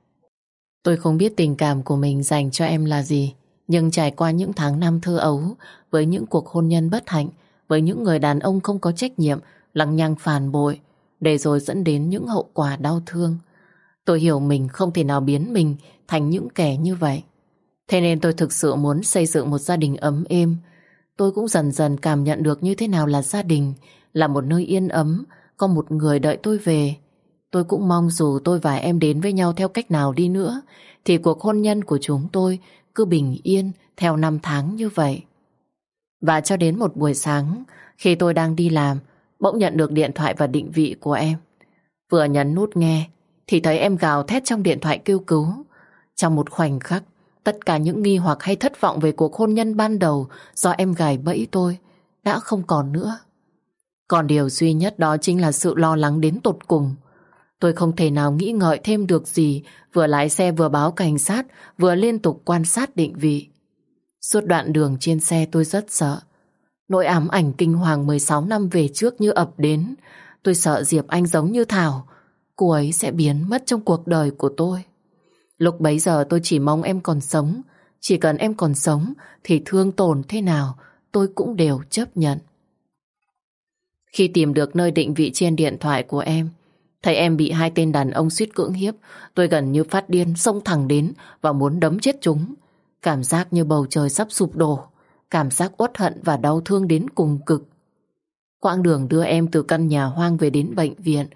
Tôi không biết tình cảm của mình dành cho em là gì, nhưng trải qua những tháng năm thơ ấu, với những cuộc hôn nhân bất hạnh, với những người đàn ông không có trách nhiệm, lăng nhăng phản bội, để rồi dẫn đến những hậu quả đau thương. Tôi hiểu mình không thể nào biến mình thành những kẻ như vậy. Thế nên tôi thực sự muốn xây dựng một gia đình ấm êm. Tôi cũng dần dần cảm nhận được như thế nào là gia đình, là một nơi yên ấm, có một người đợi tôi về. Tôi cũng mong dù tôi và em đến với nhau theo cách nào đi nữa, thì cuộc hôn nhân của chúng tôi cứ bình yên theo năm tháng như vậy. Và cho đến một buổi sáng, khi tôi đang đi làm, bỗng nhận được điện thoại và định vị của em. Vừa nhấn nút nghe, thì thấy em gào thét trong điện thoại kêu cứu. Trong một khoảnh khắc, tất cả những nghi hoặc hay thất vọng về cuộc hôn nhân ban đầu do em gài bẫy tôi đã không còn nữa. Còn điều duy nhất đó chính là sự lo lắng đến tột cùng. Tôi không thể nào nghĩ ngợi thêm được gì, vừa lái xe vừa báo cảnh sát, vừa liên tục quan sát định vị. Suốt đoạn đường trên xe tôi rất sợ. Nỗi ám ảnh kinh hoàng 16 năm về trước như ập đến. Tôi sợ Diệp Anh giống như Thảo. Cô ấy sẽ biến mất trong cuộc đời của tôi. Lúc bấy giờ tôi chỉ mong em còn sống. Chỉ cần em còn sống thì thương tổn thế nào tôi cũng đều chấp nhận. Khi tìm được nơi định vị trên điện thoại của em, thấy em bị hai tên đàn ông suýt cưỡng hiếp, tôi gần như phát điên xông thẳng đến và muốn đấm chết chúng. Cảm giác như bầu trời sắp sụp đổ, cảm giác uất hận và đau thương đến cùng cực. Quãng đường đưa em từ căn nhà hoang về đến bệnh viện,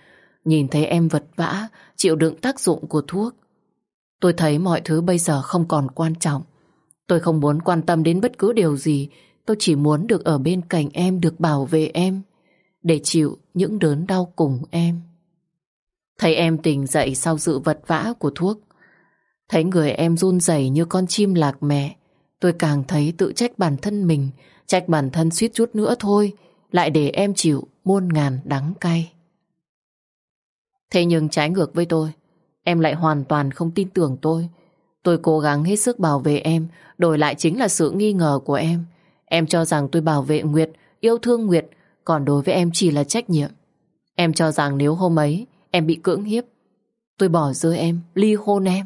nhìn thấy em vật vã, chịu đựng tác dụng của thuốc. Tôi thấy mọi thứ bây giờ không còn quan trọng. Tôi không muốn quan tâm đến bất cứ điều gì, tôi chỉ muốn được ở bên cạnh em, được bảo vệ em, để chịu những đớn đau cùng em. Thấy em tỉnh dậy sau sự vật vã của thuốc, Thấy người em run rẩy như con chim lạc mẹ, tôi càng thấy tự trách bản thân mình, trách bản thân suýt chút nữa thôi, lại để em chịu muôn ngàn đắng cay. Thế nhưng trái ngược với tôi, em lại hoàn toàn không tin tưởng tôi. Tôi cố gắng hết sức bảo vệ em, đổi lại chính là sự nghi ngờ của em. Em cho rằng tôi bảo vệ Nguyệt, yêu thương Nguyệt, còn đối với em chỉ là trách nhiệm. Em cho rằng nếu hôm ấy em bị cưỡng hiếp, tôi bỏ rơi em, ly hôn em.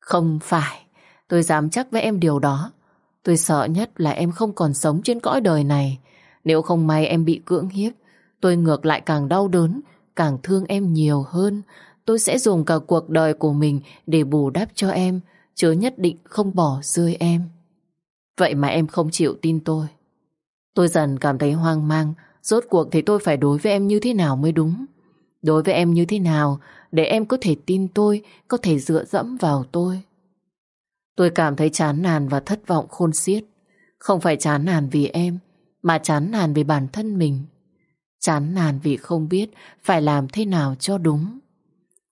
Không phải, tôi dám chắc với em điều đó. Tôi sợ nhất là em không còn sống trên cõi đời này. Nếu không may em bị cưỡng hiếp, tôi ngược lại càng đau đớn, càng thương em nhiều hơn. tôi sẽ dùng cả cuộc đời của mình để bù đắp cho em, chứ nhất định không bỏ rơi em. Vậy mà em không chịu tin tôi. Tôi dần cảm thấy hoang mang, rốt cuộc thì tôi phải đối với em như thế nào mới đúng. Đối với em như thế nào để em có thể tin tôi, có thể dựa dẫm vào tôi. Tôi cảm thấy chán nản và thất vọng khôn xiết. Không phải chán nản vì em, mà chán nản vì bản thân mình. Chán nản vì không biết phải làm thế nào cho đúng.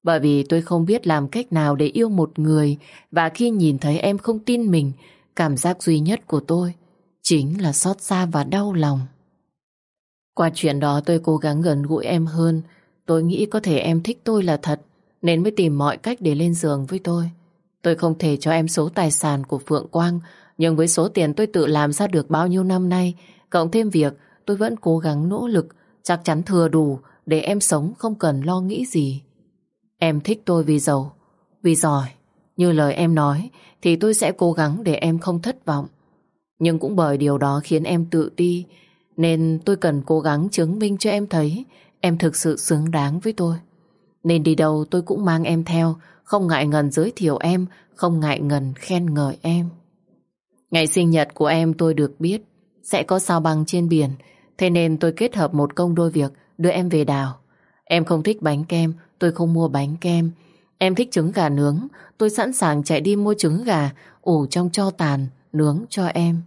Bởi vì tôi không biết làm cách nào để yêu một người và khi nhìn thấy em không tin mình, cảm giác duy nhất của tôi chính là xót xa và đau lòng. Qua chuyện đó tôi cố gắng gần gũi em hơn. Tôi nghĩ có thể em thích tôi là thật nên mới tìm mọi cách để lên giường với tôi. Tôi không thể cho em số tài sản của Phượng Quang nhưng với số tiền tôi tự làm ra được bao nhiêu năm nay cộng thêm việc tôi vẫn cố gắng nỗ lực chắc chắn thừa đủ để em sống không cần lo nghĩ gì. Em thích tôi vì giàu, vì giỏi. Như lời em nói thì tôi sẽ cố gắng để em không thất vọng. Nhưng cũng bởi điều đó khiến em tự ti nên tôi cần cố gắng chứng minh cho em thấy em thực sự xứng đáng với tôi. Nên đi đâu tôi cũng mang em theo, không ngại ngần giới thiệu em, không ngại ngần khen ngợi em. Ngày sinh nhật của em tôi được biết sẽ có sao băng trên biển, thế nên tôi kết hợp một công đôi việc đưa em về đảo. Em không thích bánh kem, tôi không mua bánh kem. Em thích trứng gà nướng, tôi sẵn sàng chạy đi mua trứng gà, ủ trong cho tàn, nướng cho em.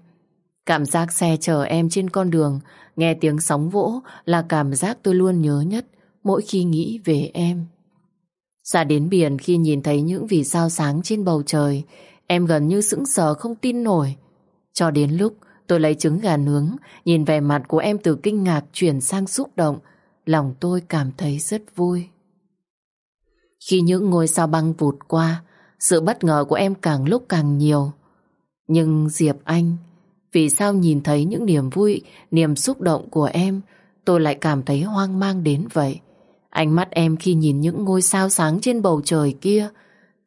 Cảm giác xe chở em trên con đường, nghe tiếng sóng vỗ là cảm giác tôi luôn nhớ nhất mỗi khi nghĩ về em. Ra đến biển khi nhìn thấy những vì sao sáng trên bầu trời, em gần như sững sờ không tin nổi. Cho đến lúc tôi lấy trứng gà nướng, nhìn vẻ mặt của em từ kinh ngạc chuyển sang xúc động, lòng tôi cảm thấy rất vui. Khi những ngôi sao băng vụt qua, sự bất ngờ của em càng lúc càng nhiều. Nhưng Diệp Anh, vì sao nhìn thấy những niềm vui, niềm xúc động của em, tôi lại cảm thấy hoang mang đến vậy? Ánh mắt em khi nhìn những ngôi sao sáng trên bầu trời kia,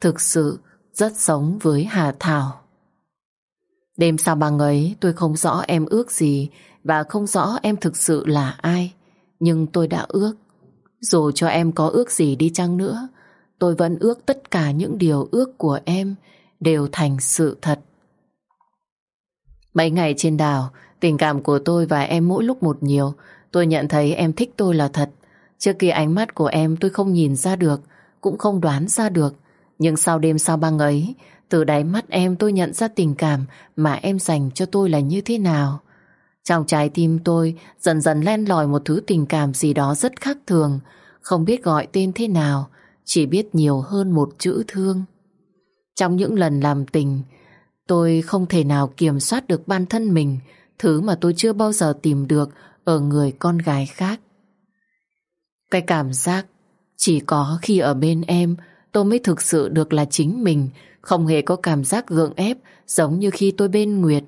thực sự rất giống với Hà Thảo. Đêm sao băng ấy tôi không rõ em ước gì và không rõ em thực sự là ai. Nhưng tôi đã ước. Dù cho em có ước gì đi chăng nữa, tôi vẫn ước tất cả những điều ước của em đều thành sự thật. Mấy ngày trên đảo, tình cảm của tôi và em mỗi lúc một nhiều. Tôi nhận thấy em thích tôi là thật. Trước kia ánh mắt của em tôi không nhìn ra được, cũng không đoán ra được. Nhưng sau đêm sau băng ấy, từ đáy mắt em tôi nhận ra tình cảm mà em dành cho tôi là như thế nào. Trong trái tim tôi dần dần len lỏi một thứ tình cảm gì đó rất khác thường, không biết gọi tên thế nào, chỉ biết nhiều hơn một chữ thương. Trong những lần làm tình, tôi không thể nào kiểm soát được bản thân mình, thứ mà tôi chưa bao giờ tìm được ở người con gái khác. Cái cảm giác chỉ có khi ở bên em tôi mới thực sự được là chính mình, không hề có cảm giác gượng ép giống như khi tôi bên Nguyệt.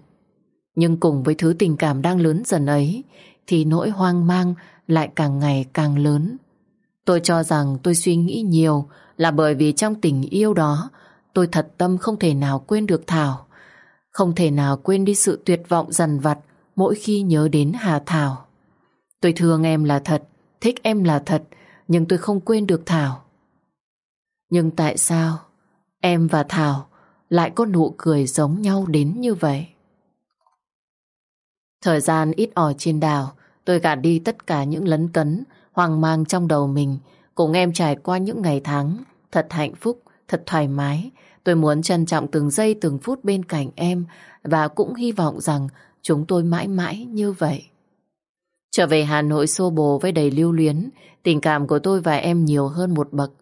Nhưng cùng với thứ tình cảm đang lớn dần ấy, thì nỗi hoang mang lại càng ngày càng lớn. Tôi cho rằng tôi suy nghĩ nhiều là bởi vì trong tình yêu đó, tôi thật tâm không thể nào quên được Thảo. Không thể nào quên đi sự tuyệt vọng dần vặt mỗi khi nhớ đến Hà Thảo. Tôi thương em là thật, thích em là thật, nhưng tôi không quên được Thảo. Nhưng tại sao em và Thảo lại có nụ cười giống nhau đến như vậy? Thời gian ít ỏi trên đảo, tôi gạt đi tất cả những lấn cấn, hoang mang trong đầu mình, cùng em trải qua những ngày tháng, thật hạnh phúc, thật thoải mái. Tôi muốn trân trọng từng giây từng phút bên cạnh em và cũng hy vọng rằng chúng tôi mãi mãi như vậy. Trở về Hà Nội xô bồ với đầy lưu luyến, tình cảm của tôi và em nhiều hơn một bậc.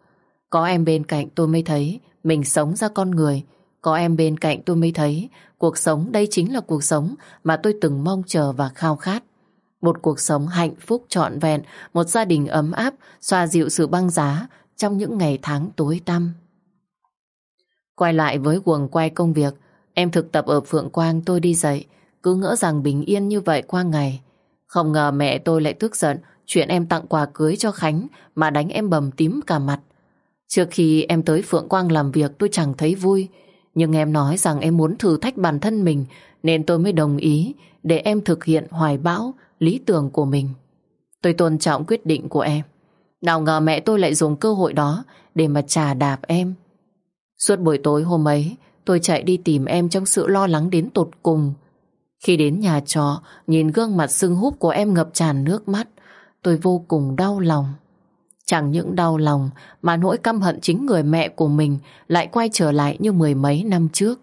Có em bên cạnh tôi mới thấy mình sống ra con người. Có em bên cạnh tôi mới thấy cuộc sống đây chính là cuộc sống mà tôi từng mong chờ và khao khát. Một cuộc sống hạnh phúc trọn vẹn, một gia đình ấm áp, xoa dịu sự băng giá trong những ngày tháng tối tăm. Quay lại với quần quay công việc, em thực tập ở Phượng Quang tôi đi dậy, cứ ngỡ rằng bình yên như vậy qua ngày. Không ngờ mẹ tôi lại tức giận chuyện em tặng quà cưới cho Khánh mà đánh em bầm tím cả mặt. Trước khi em tới Phượng Quang làm việc tôi chẳng thấy vui, nhưng em nói rằng em muốn thử thách bản thân mình nên tôi mới đồng ý để em thực hiện hoài bão, lý tưởng của mình. Tôi tôn trọng quyết định của em. Nào ngờ mẹ tôi lại dùng cơ hội đó để mà trà đạp em. Suốt buổi tối hôm ấy, tôi chạy đi tìm em trong sự lo lắng đến tột cùng. Khi đến nhà trọ, nhìn gương mặt sưng húp của em ngập tràn nước mắt, tôi vô cùng đau lòng. Chẳng những đau lòng mà nỗi căm hận chính người mẹ của mình lại quay trở lại như mười mấy năm trước.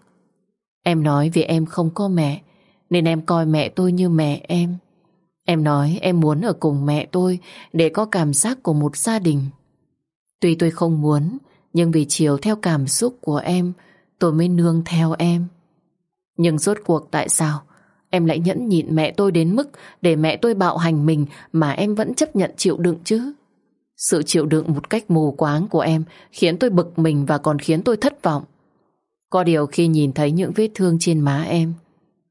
Em nói vì em không có mẹ nên em coi mẹ tôi như mẹ em. Em nói em muốn ở cùng mẹ tôi để có cảm giác của một gia đình. Tuy tôi không muốn nhưng vì chiều theo cảm xúc của em tôi mới nương theo em. Nhưng rốt cuộc tại sao em lại nhẫn nhịn mẹ tôi đến mức để mẹ tôi bạo hành mình mà em vẫn chấp nhận chịu đựng chứ? Sự chịu đựng một cách mù quáng của em khiến tôi bực mình và còn khiến tôi thất vọng. Có điều khi nhìn thấy những vết thương trên má em,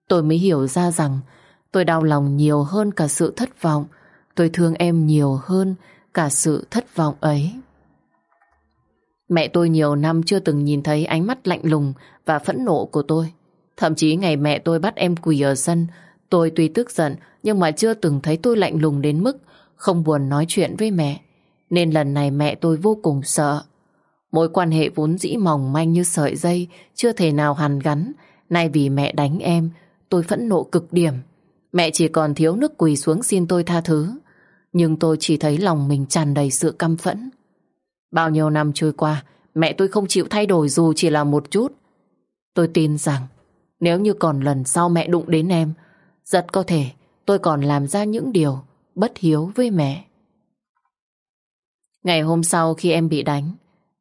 tôi mới hiểu ra rằng tôi đau lòng nhiều hơn cả sự thất vọng. Tôi thương em nhiều hơn cả sự thất vọng ấy. Mẹ tôi nhiều năm chưa từng nhìn thấy ánh mắt lạnh lùng và phẫn nộ của tôi. Thậm chí ngày mẹ tôi bắt em quỳ ở sân, tôi tuy tức giận nhưng mà chưa từng thấy tôi lạnh lùng đến mức không buồn nói chuyện với mẹ. Nên lần này mẹ tôi vô cùng sợ. Mối quan hệ vốn dĩ mỏng manh như sợi dây, chưa thể nào hàn gắn. Nay vì mẹ đánh em, tôi phẫn nộ cực điểm. Mẹ chỉ còn thiếu nước quỳ xuống xin tôi tha thứ. Nhưng tôi chỉ thấy lòng mình tràn đầy sự căm phẫn. Bao nhiêu năm trôi qua, mẹ tôi không chịu thay đổi dù chỉ là một chút. Tôi tin rằng nếu như còn lần sau mẹ đụng đến em, rất có thể tôi còn làm ra những điều bất hiếu với mẹ. Ngày hôm sau khi em bị đánh,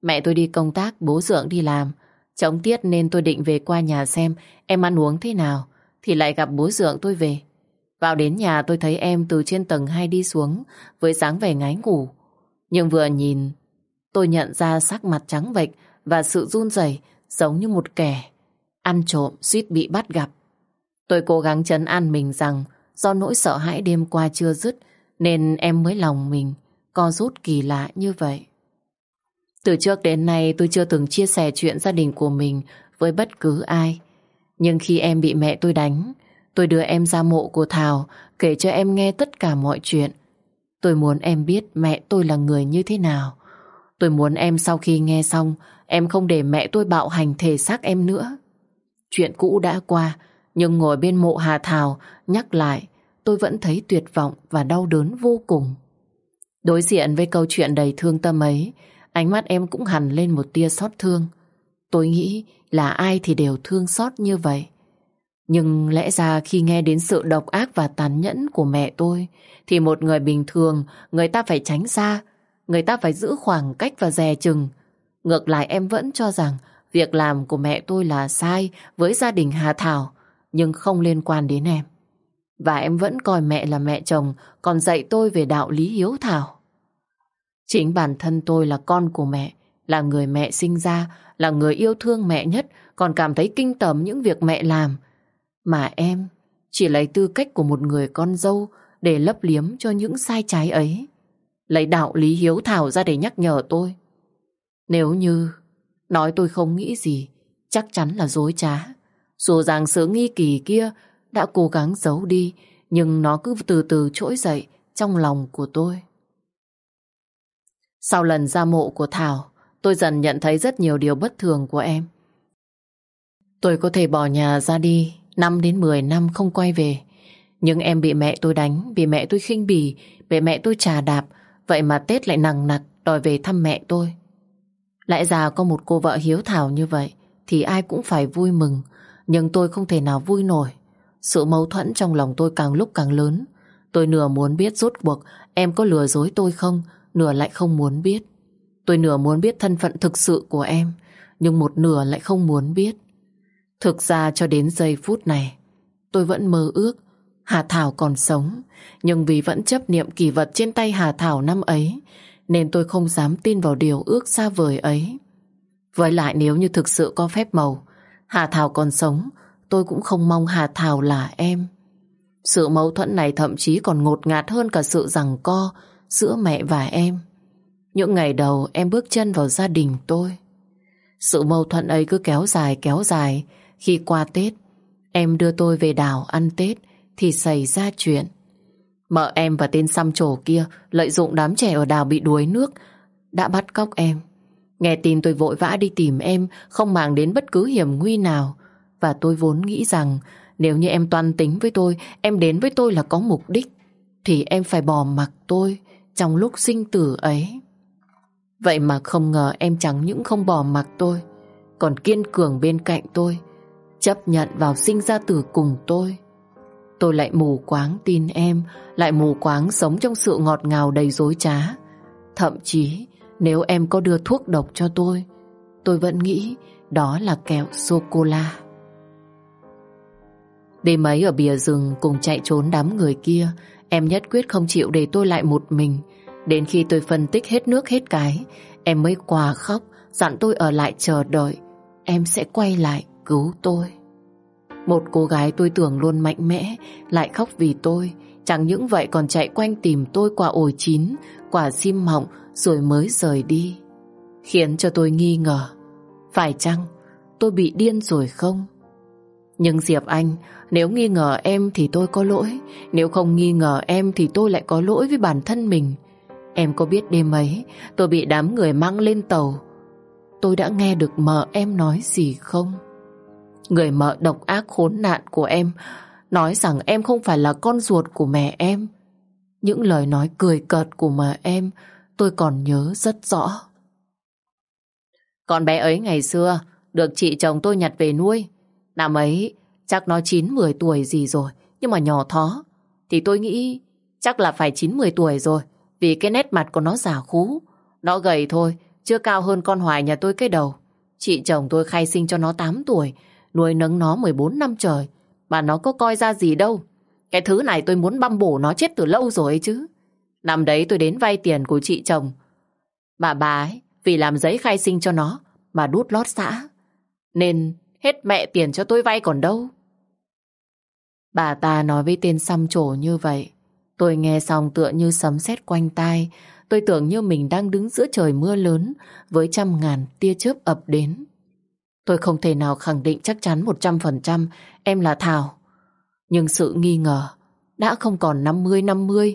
mẹ tôi đi công tác, bố dưỡng đi làm. Chống tiết nên tôi định về qua nhà xem em ăn uống thế nào, thì lại gặp bố dưỡng tôi về. Vào đến nhà tôi thấy em từ trên tầng 2 đi xuống với dáng vẻ ngái ngủ. Nhưng vừa nhìn, tôi nhận ra sắc mặt trắng bệch và sự run rẩy giống như một kẻ ăn trộm suýt bị bắt gặp. Tôi cố gắng chấn an mình rằng do nỗi sợ hãi đêm qua chưa dứt nên em mới lòng mình co rút kỳ lạ như vậy. Từ trước đến nay tôi chưa từng chia sẻ chuyện gia đình của mình với bất cứ ai. Nhưng khi em bị mẹ tôi đánh, tôi đưa em ra mộ của Thảo kể cho em nghe tất cả mọi chuyện. Tôi muốn em biết mẹ tôi là người như thế nào. Tôi muốn em sau khi nghe xong, em không để mẹ tôi bạo hành thể xác em nữa. Chuyện cũ đã qua, nhưng ngồi bên mộ Hà Thảo nhắc lại, tôi vẫn thấy tuyệt vọng và đau đớn vô cùng. Đối diện với câu chuyện đầy thương tâm ấy, ánh mắt em cũng hằn lên một tia xót thương. Tôi nghĩ là ai thì đều thương xót như vậy. Nhưng lẽ ra khi nghe đến sự độc ác và tàn nhẫn của mẹ tôi, thì một người bình thường, người ta phải tránh xa, người ta phải giữ khoảng cách và dè chừng. Ngược lại em vẫn cho rằng việc làm của mẹ tôi là sai với gia đình Hà Thảo, nhưng không liên quan đến em. Và em vẫn coi mẹ là mẹ chồng, còn dạy tôi về đạo lý hiếu thảo. Chính bản thân tôi là con của mẹ, là người mẹ sinh ra, là người yêu thương mẹ nhất, còn cảm thấy kinh tởm những việc mẹ làm. Mà em chỉ lấy tư cách của một người con dâu để lấp liếm cho những sai trái ấy. Lấy đạo lý hiếu thảo ra để nhắc nhở tôi. Nếu như nói tôi không nghĩ gì, chắc chắn là dối trá. Dù rằng sự nghi kỳ kia đã cố gắng giấu đi, nhưng nó cứ từ từ trỗi dậy trong lòng của tôi. Sau lần ra mộ của Thảo, tôi dần nhận thấy rất nhiều điều bất thường của em. Tôi có thể bỏ nhà ra đi 5 đến 10 năm không quay về. Nhưng em bị mẹ tôi đánh, bị mẹ tôi khinh bỉ, bị mẹ tôi trà đạp, vậy mà Tết lại nằng nặc đòi về thăm mẹ tôi. Lẽ ra có một cô vợ hiếu thảo như vậy thì ai cũng phải vui mừng, nhưng tôi không thể nào vui nổi. Sự mâu thuẫn trong lòng tôi càng lúc càng lớn. Tôi nửa muốn biết rốt cuộc em có lừa dối tôi không, nửa lại không muốn biết. Tôi nửa muốn biết thân phận thực sự của em, nhưng một nửa lại không muốn biết. Thực ra cho đến giây phút này, tôi vẫn mơ ước Hà Thảo còn sống, nhưng vì vẫn chấp niệm kỳ vật trên tay Hà Thảo năm ấy, nên tôi không dám tin vào điều ước xa vời ấy. Với lại nếu như thực sự có phép màu, Hà Thảo còn sống, tôi cũng không mong Hà Thảo là em. Sự mâu thuẫn này thậm chí còn ngột ngạt hơn cả sự rằng co giữa mẹ và em. Những ngày đầu em bước chân vào gia đình tôi. Sự mâu thuẫn ấy cứ kéo dài kéo dài. Khi qua Tết, em đưa tôi về đảo ăn Tết thì xảy ra chuyện. Mợ em và tên xăm trổ kia lợi dụng đám trẻ ở đào bị đuối nước đã bắt cóc em. Nghe tin tôi vội vã đi tìm em không màng đến bất cứ hiểm nguy nào. Và tôi vốn nghĩ rằng nếu như em toan tính với tôi, em đến với tôi là có mục đích, thì em phải bỏ mặc tôi trong lúc sinh tử ấy. Vậy mà không ngờ em chẳng những không bỏ mặc tôi, còn kiên cường bên cạnh tôi, chấp nhận vào sinh ra tử cùng tôi. Tôi lại mù quáng tin em, lại mù quáng sống trong sự ngọt ngào đầy dối trá. Thậm chí, nếu em có đưa thuốc độc cho tôi, tôi vẫn nghĩ đó là kẹo sô-cô-la. Đêm ấy ở bìa rừng cùng chạy trốn đám người kia, em nhất quyết không chịu để tôi lại một mình. Đến khi tôi phân tích hết nước hết cái, em mới quà khóc, dặn tôi ở lại chờ đợi. Em sẽ quay lại cứu tôi. Một cô gái tôi tưởng luôn mạnh mẽ, lại khóc vì tôi. Chẳng những vậy còn chạy quanh tìm tôi quả ổi chín, quả sim mọng rồi mới rời đi. Khiến cho tôi nghi ngờ. Phải chăng tôi bị điên rồi không? Nhưng Diệp Anh, nếu nghi ngờ em thì tôi có lỗi. Nếu không nghi ngờ em thì tôi lại có lỗi với bản thân mình. Em có biết đêm ấy tôi bị đám người mang lên tàu. Tôi đã nghe được mờ em nói gì không? Người mợ độc ác khốn nạn của em nói rằng em không phải là con ruột của mẹ em. Những lời nói cười cợt của mẹ em tôi còn nhớ rất rõ. Con bé ấy ngày xưa được chị chồng tôi nhặt về nuôi. Năm ấy chắc nó 9-10 tuổi gì rồi, nhưng mà nhỏ thó. Thì tôi nghĩ chắc là phải 9-10 tuổi rồi, vì cái nét mặt của nó giả khú. Nó gầy thôi, chưa cao hơn con Hoài nhà tôi cái đầu. Chị chồng tôi khai sinh cho nó 8 tuổi, nuôi nấng nó 14 năm trời. Mà nó có coi ra gì đâu. Cái thứ này tôi muốn băm bổ nó chết từ lâu rồi ấy chứ. Năm đấy tôi đến vay tiền của chị chồng. Bà bà ấy, vì làm giấy khai sinh cho nó, mà đút lót xã. Nên hết mẹ tiền cho tôi vay còn đâu. Bà ta nói với tên xăm trổ như vậy. Tôi nghe xong tựa như sấm sét quanh tai. Tôi tưởng như mình đang đứng giữa trời mưa lớn với trăm ngàn tia chớp ập đến. Tôi không thể nào khẳng định chắc chắn 100% em là Thảo. Nhưng sự nghi ngờ đã không còn 50-50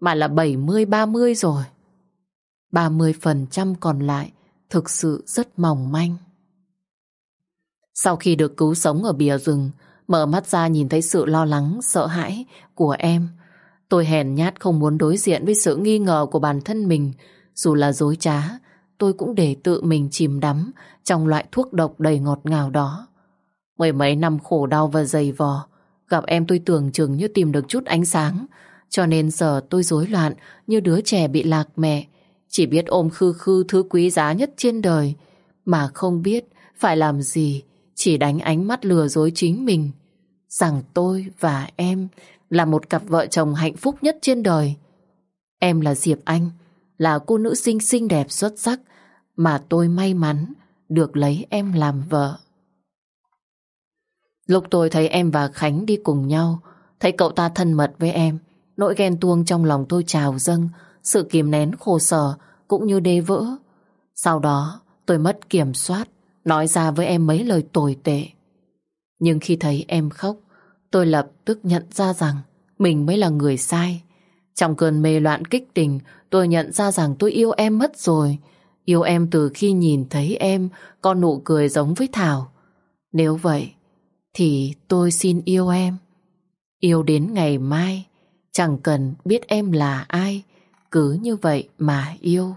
mà là 70-30 rồi. 30% còn lại thực sự rất mỏng manh. Sau khi được cứu sống ở bìa rừng, mở mắt ra nhìn thấy sự lo lắng, sợ hãi của em. Tôi hèn nhát không muốn đối diện với sự nghi ngờ của bản thân mình. Dù là dối trá, tôi cũng để tự mình chìm đắm trong loại thuốc độc đầy ngọt ngào đó. Mười mấy năm khổ đau và dày vò, gặp em tôi tưởng chừng như tìm được chút ánh sáng, cho nên giờ tôi rối loạn như đứa trẻ bị lạc mẹ, chỉ biết ôm khư khư thứ quý giá nhất trên đời, mà không biết phải làm gì, chỉ đánh ánh mắt lừa dối chính mình, rằng tôi và em là một cặp vợ chồng hạnh phúc nhất trên đời. Em là Diệp Anh, là cô nữ sinh xinh đẹp xuất sắc mà tôi may mắn được lấy em làm vợ. Lúc tôi thấy em và Khánh đi cùng nhau, thấy cậu ta thân mật với em, nỗi ghen tuông trong lòng tôi trào dâng, sự kìm nén khổ sở cũng như đê vỡ. Sau đó tôi mất kiểm soát, nói ra với em mấy lời tồi tệ. Nhưng khi thấy em khóc, tôi lập tức nhận ra rằng mình mới là người sai. Trong cơn mê loạn kích tình, tôi nhận ra rằng tôi yêu em mất rồi. Yêu em từ khi nhìn thấy em, con nụ cười giống với Thảo. Nếu vậy, thì tôi xin yêu em. Yêu đến ngày mai, chẳng cần biết em là ai, cứ như vậy mà yêu.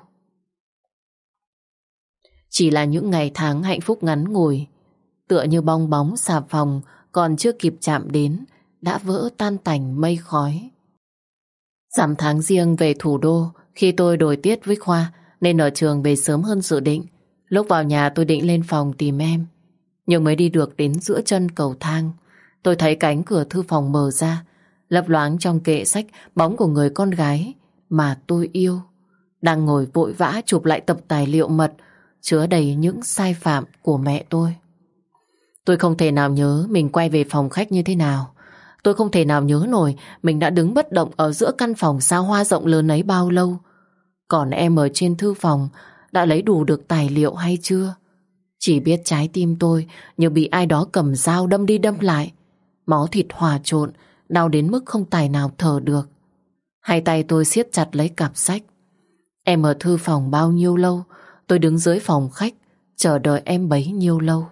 Chỉ là những ngày tháng hạnh phúc ngắn ngủi, tựa như bong bóng xà phòng còn chưa kịp chạm đến, đã vỡ tan tành mây khói. Giảm tháng riêng về thủ đô, khi tôi đổi tiết với Khoa, nên ở trường về sớm hơn dự định. Lúc vào nhà tôi định lên phòng tìm em, nhưng mới đi được đến giữa chân cầu thang. Tôi thấy cánh cửa thư phòng mở ra, lấp loáng trong kệ sách bóng của người con gái mà tôi yêu. Đang ngồi vội vã chụp lại tập tài liệu mật chứa đầy những sai phạm của mẹ tôi. Tôi không thể nào nhớ mình quay về phòng khách như thế nào. Tôi không thể nào nhớ nổi mình đã đứng bất động ở giữa căn phòng xa hoa rộng lớn ấy bao lâu. Còn em ở trên thư phòng đã lấy đủ được tài liệu hay chưa? Chỉ biết trái tim tôi như bị ai đó cầm dao đâm đi đâm lại. Máu thịt hòa trộn, đau đến mức không tài nào thở được. Hai tay tôi siết chặt lấy cặp sách. Em ở thư phòng bao nhiêu lâu, tôi đứng dưới phòng khách, chờ đợi em bấy nhiêu lâu.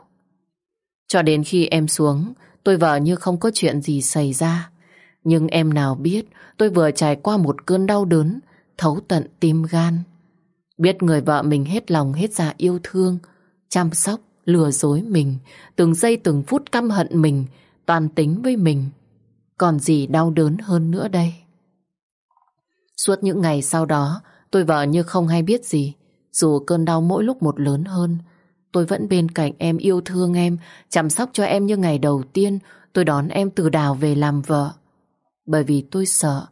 Cho đến khi em xuống, tôi vợ như không có chuyện gì xảy ra. Nhưng em nào biết tôi vừa trải qua một cơn đau đớn, thấu tận tim gan. Biết người vợ mình hết lòng hết dạ yêu thương, chăm sóc, lừa dối mình, từng giây từng phút căm hận mình, toàn tính với mình. Còn gì đau đớn hơn nữa đây? Suốt những ngày sau đó, tôi vợ như không hay biết gì. Dù cơn đau mỗi lúc một lớn hơn, tôi vẫn bên cạnh em yêu thương em, chăm sóc cho em như ngày đầu tiên tôi đón em từ đảo về làm vợ. Bởi vì tôi sợ,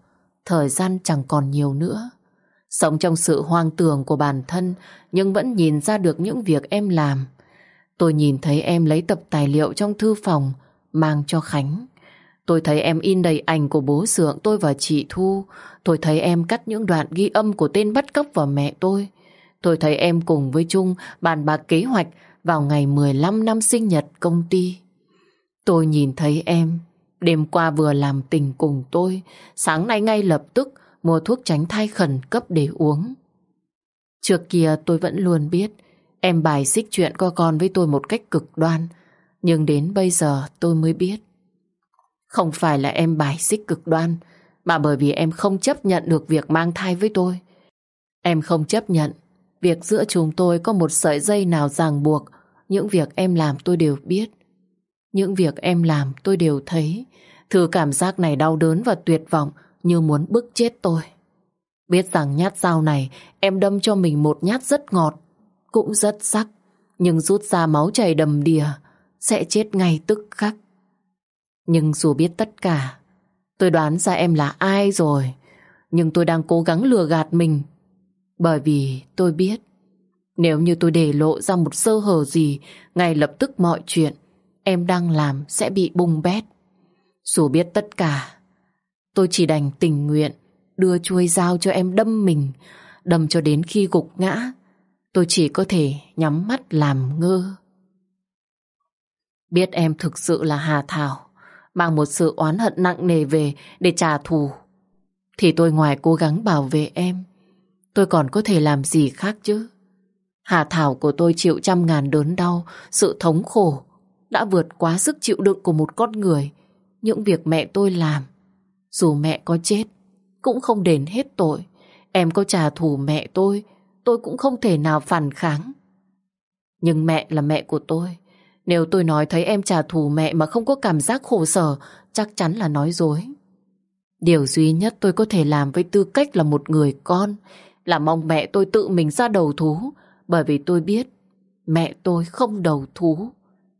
thời gian chẳng còn nhiều nữa. Sống trong sự hoang tưởng của bản thân, nhưng vẫn nhìn ra được những việc em làm. Tôi nhìn thấy em lấy tập tài liệu trong thư phòng, mang cho Khánh. Tôi thấy em in đầy ảnh của bố Sượng tôi và chị Thu. Tôi thấy em cắt những đoạn ghi âm của tên bắt cóc và mẹ tôi. Tôi thấy em cùng với Trung bàn bạc kế hoạch vào ngày 15 năm sinh nhật công ty. Tôi nhìn thấy em, đêm qua vừa làm tình cùng tôi, sáng nay ngay lập tức mua thuốc tránh thai khẩn cấp để uống. Trước kia tôi vẫn luôn biết em bài xích chuyện có con với tôi một cách cực đoan, nhưng đến bây giờ tôi mới biết. Không phải là em bài xích cực đoan, mà bởi vì em không chấp nhận được việc mang thai với tôi. Em không chấp nhận việc giữa chúng tôi có một sợi dây nào ràng buộc. Những việc em làm tôi đều biết. Những việc em làm tôi đều thấy. Thứ cảm giác này đau đớn và tuyệt vọng như muốn bức chết tôi. Biết rằng nhát dao này em đâm cho mình một nhát rất ngọt, cũng rất sắc, nhưng rút ra máu chảy đầm đìa, sẽ chết ngay tức khắc. Nhưng dù biết tất cả, tôi đoán ra em là ai rồi, nhưng tôi đang cố gắng lừa gạt mình. Bởi vì tôi biết, nếu như tôi để lộ ra một sơ hở gì, ngay lập tức mọi chuyện em đang làm sẽ bị bung bét. Dù biết tất cả, tôi chỉ đành tình nguyện đưa chuôi dao cho em đâm mình, đâm cho đến khi gục ngã. Tôi chỉ có thể nhắm mắt làm ngơ. Biết em thực sự là Hà Thảo, mang một sự oán hận nặng nề về để trả thù. Thì tôi ngoài cố gắng bảo vệ em, tôi còn có thể làm gì khác chứ? Hà Thảo của tôi chịu trăm ngàn đớn đau, sự thống khổ, đã vượt quá sức chịu đựng của một con người. Những việc mẹ tôi làm, dù mẹ có chết, cũng không đền hết tội. Em có trả thù mẹ tôi, tôi cũng không thể nào phản kháng. Nhưng mẹ là mẹ của tôi. Nếu tôi nói thấy em trả thù mẹ mà không có cảm giác khổ sở, chắc chắn là nói dối. Điều duy nhất tôi có thể làm với tư cách là một người con là mong mẹ tôi tự mình ra đầu thú bởi vì tôi biết mẹ tôi không đầu thú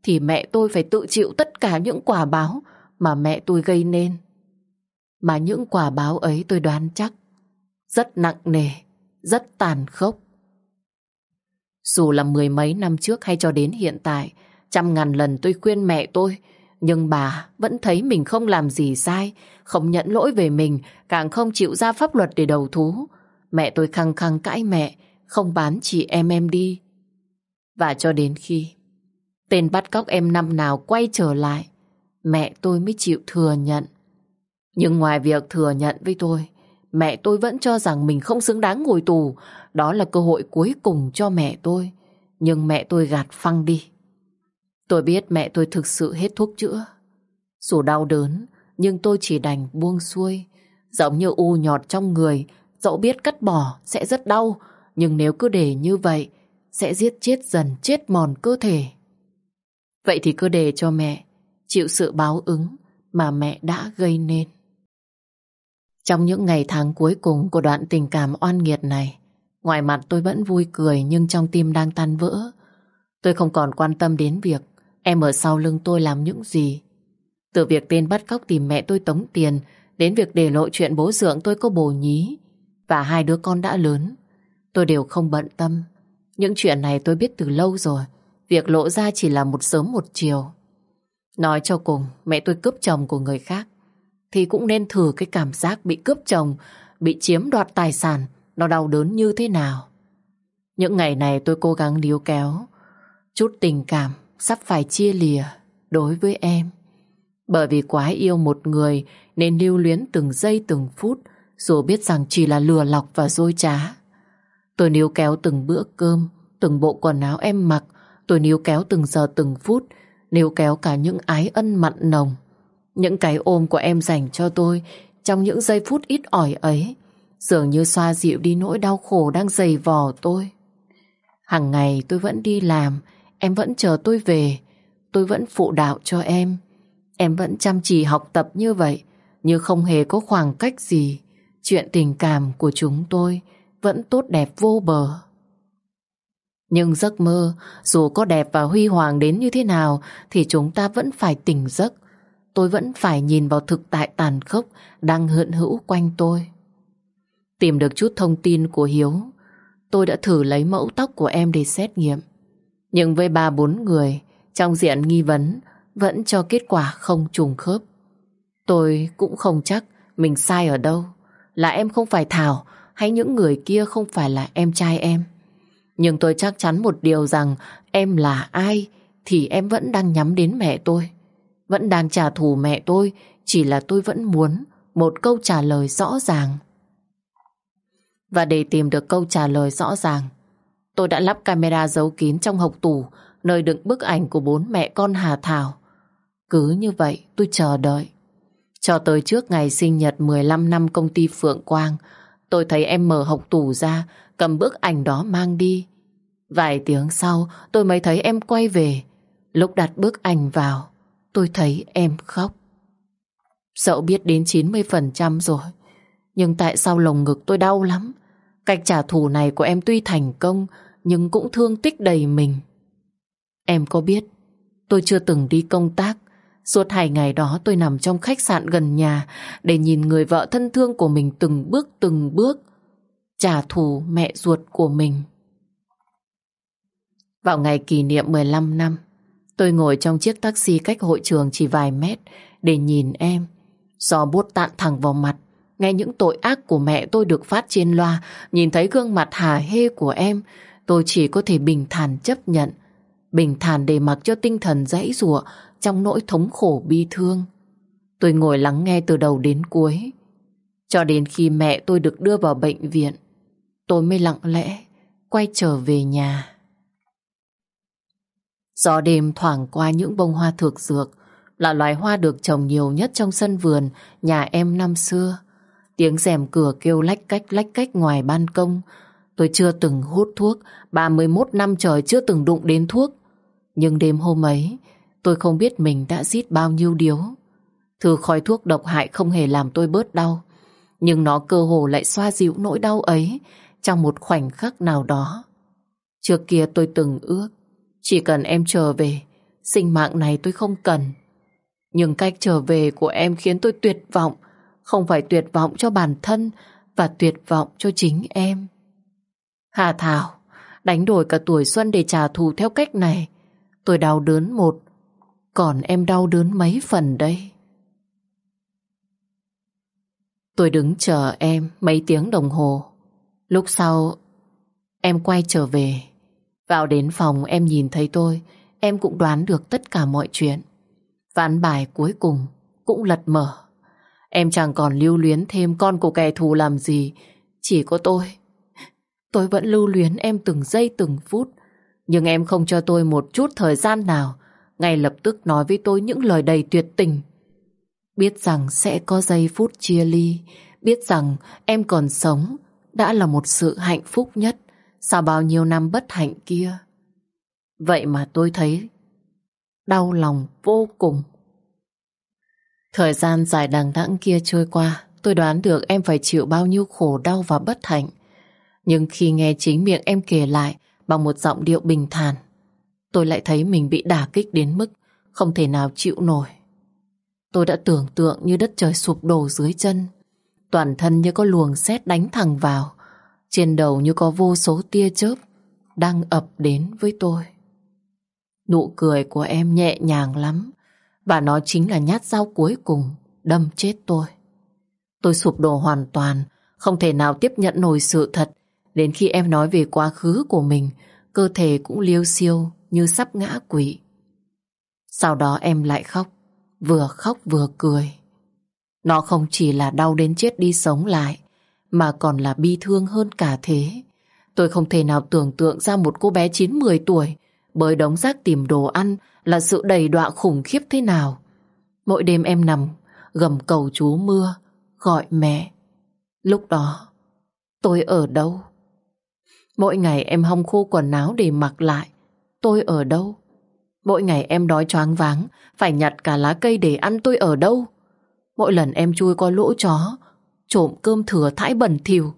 thì mẹ tôi phải tự chịu tất cả những quả báo mà mẹ tôi gây nên. Mà những quả báo ấy tôi đoán chắc rất nặng nề, rất tàn khốc. Dù là mười mấy năm trước hay cho đến hiện tại, trăm ngàn lần tôi khuyên mẹ tôi, nhưng bà vẫn thấy mình không làm gì sai, không nhận lỗi về mình, càng không chịu ra pháp luật để đầu thú. Mẹ tôi khăng khăng cãi mẹ, không bán chị em em đi. Và cho đến khi tên bắt cóc em năm nào quay trở lại, mẹ tôi mới chịu thừa nhận. Nhưng ngoài việc thừa nhận với tôi, mẹ tôi vẫn cho rằng mình không xứng đáng ngồi tù. Đó là cơ hội cuối cùng cho mẹ tôi. Nhưng mẹ tôi gạt phăng đi. Tôi biết mẹ tôi thực sự hết thuốc chữa. Dù đau đớn, nhưng tôi chỉ đành buông xuôi. Giống như u nhọt trong người, dẫu biết cắt bỏ sẽ rất đau, nhưng nếu cứ để như vậy, sẽ giết chết dần chết mòn cơ thể. Vậy thì cứ để cho mẹ chịu sự báo ứng mà mẹ đã gây nên. Trong những ngày tháng cuối cùng của đoạn tình cảm oan nghiệt này, ngoài mặt tôi vẫn vui cười nhưng trong tim đang tan vỡ. Tôi không còn quan tâm đến việc em ở sau lưng tôi làm những gì. Từ việc tên bắt cóc tìm mẹ tôi tống tiền đến việc để lộ chuyện bố dưỡng tôi có bồ nhí và hai đứa con đã lớn. Tôi đều không bận tâm. Những chuyện này tôi biết từ lâu rồi. Việc lộ ra chỉ là một sớm một chiều. Nói cho cùng, mẹ tôi cướp chồng của người khác thì cũng nên thử cái cảm giác bị cướp chồng, bị chiếm đoạt tài sản, nó đau đớn như thế nào. Những ngày này tôi cố gắng níu kéo, chút tình cảm sắp phải chia lìa đối với em. Bởi vì quá yêu một người nên lưu luyến từng giây từng phút, dù biết rằng chỉ là lừa lọc và dối trá. Tôi níu kéo từng bữa cơm, từng bộ quần áo em mặc, tôi níu kéo từng giờ từng phút, níu kéo cả những ái ân mặn nồng. Những cái ôm của em dành cho tôi trong những giây phút ít ỏi ấy, dường như xoa dịu đi nỗi đau khổ đang dày vò tôi. Hằng ngày tôi vẫn đi làm, em vẫn chờ tôi về, tôi vẫn phụ đạo cho em. Em vẫn chăm chỉ học tập như vậy, như không hề có khoảng cách gì. Chuyện tình cảm của chúng tôi vẫn tốt đẹp vô bờ. Nhưng giấc mơ, dù có đẹp và huy hoàng đến như thế nào, thì chúng ta vẫn phải tỉnh giấc. Tôi vẫn phải nhìn vào thực tại tàn khốc đang hận hữu quanh tôi. Tìm được chút thông tin của Hiếu, tôi đã thử lấy mẫu tóc của em để xét nghiệm. Nhưng với ba bốn người, trong diện nghi vấn, vẫn cho kết quả không trùng khớp. Tôi cũng không chắc mình sai ở đâu. Là em không phải Thảo hay những người kia không phải là em trai em. Nhưng tôi chắc chắn một điều rằng em là ai thì em vẫn đang nhắm đến mẹ tôi. Vẫn đang trả thù mẹ tôi, chỉ là tôi vẫn muốn một câu trả lời rõ ràng. Và để tìm được câu trả lời rõ ràng, tôi đã lắp camera giấu kín trong hộc tủ nơi đựng bức ảnh của bốn mẹ con Hà Thảo. Cứ như vậy tôi chờ đợi. Cho tới trước ngày sinh nhật 15 năm công ty Phượng Quang, tôi thấy em mở hộc tủ ra, cầm bức ảnh đó mang đi. Vài tiếng sau, tôi mới thấy em quay về. Lúc đặt bức ảnh vào, tôi thấy em khóc. Dẫu biết đến 90% rồi, nhưng tại sao lồng ngực tôi đau lắm? Cách trả thù này của em tuy thành công, nhưng cũng thương tích đầy mình. Em có biết, tôi chưa từng đi công tác, Suốt hai ngày đó tôi nằm trong khách sạn gần nhà để nhìn người vợ thân thương của mình từng bước từng bước trả thù mẹ ruột của mình. Vào ngày kỷ niệm 15 năm, tôi ngồi trong chiếc taxi cách hội trường chỉ vài mét để nhìn em. Gió bút tạn thẳng vào mặt, nghe những tội ác của mẹ tôi được phát trên loa, nhìn thấy gương mặt hà hê của em, tôi chỉ có thể bình thản chấp nhận. Bình thản để mặc cho tinh thần dãy rủa trong nỗi thống khổ bi thương. Tôi ngồi lắng nghe từ đầu đến cuối. Cho đến khi mẹ tôi được đưa vào bệnh viện, tôi mới lặng lẽ quay trở về nhà. Gió đêm thoảng qua những bông hoa thược dược, là loài hoa được trồng nhiều nhất trong sân vườn nhà em năm xưa. Tiếng rèm cửa kêu lách cách lách cách ngoài ban công. Tôi chưa từng hút thuốc, 31 năm trời chưa từng đụng đến thuốc. Nhưng đêm hôm ấy, Tôi không biết mình đã giết bao nhiêu điếu. Thứ khói thuốc độc hại không hề làm tôi bớt đau. Nhưng nó cơ hồ lại xoa dịu nỗi đau ấy trong một khoảnh khắc nào đó. Trước kia tôi từng ước, chỉ cần em trở về, sinh mạng này tôi không cần. Nhưng cách trở về của em khiến tôi tuyệt vọng, không phải tuyệt vọng cho bản thân và tuyệt vọng cho chính em. Hà Thảo, đánh đổi cả tuổi xuân để trả thù theo cách này. Tôi đau đớn một, còn em đau đớn mấy phần đây? Tôi đứng chờ em mấy tiếng đồng hồ. Lúc sau, em quay trở về. Vào đến phòng em nhìn thấy tôi, em cũng đoán được tất cả mọi chuyện. Ván bài cuối cùng cũng lật mở. Em chẳng còn lưu luyến thêm con của kẻ thù làm gì, chỉ có tôi. Tôi vẫn lưu luyến em từng giây từng phút, nhưng em không cho tôi một chút thời gian nào ngay lập tức nói với tôi những lời đầy tuyệt tình. Biết rằng sẽ có giây phút chia ly, biết rằng em còn sống đã là một sự hạnh phúc nhất sau bao nhiêu năm bất hạnh kia. Vậy mà tôi thấy đau lòng vô cùng. Thời gian dài đằng đẵng kia trôi qua, tôi đoán được em phải chịu bao nhiêu khổ đau và bất hạnh. Nhưng khi nghe chính miệng em kể lại bằng một giọng điệu bình thản, tôi lại thấy mình bị đả kích đến mức không thể nào chịu nổi. Tôi đã tưởng tượng như đất trời sụp đổ dưới chân, toàn thân như có luồng sét đánh thẳng vào, trên đầu như có vô số tia chớp đang ập đến với tôi. Nụ cười của em nhẹ nhàng lắm, và nó chính là nhát dao cuối cùng đâm chết tôi. Tôi sụp đổ hoàn toàn, không thể nào tiếp nhận nổi sự thật. Đến khi em nói về quá khứ của mình, cơ thể cũng liêu siêu như sắp ngã quỵ. Sau đó em lại khóc, vừa khóc vừa cười. Nó không chỉ là đau đến chết đi sống lại, mà còn là bi thương hơn cả thế. Tôi không thể nào tưởng tượng ra một cô bé 9-10 tuổi bởi đống rác tìm đồ ăn là sự đầy đọa khủng khiếp thế nào. Mỗi đêm em nằm gầm cầu chú mưa, gọi mẹ. Lúc đó, tôi ở đâu? Mỗi ngày em hong khô quần áo để mặc lại. Tôi ở đâu? Mỗi ngày em đói choáng váng, phải nhặt cả lá cây để ăn tôi ở đâu? Mỗi lần em chui qua lỗ chó, trộm cơm thừa thải bẩn thỉu,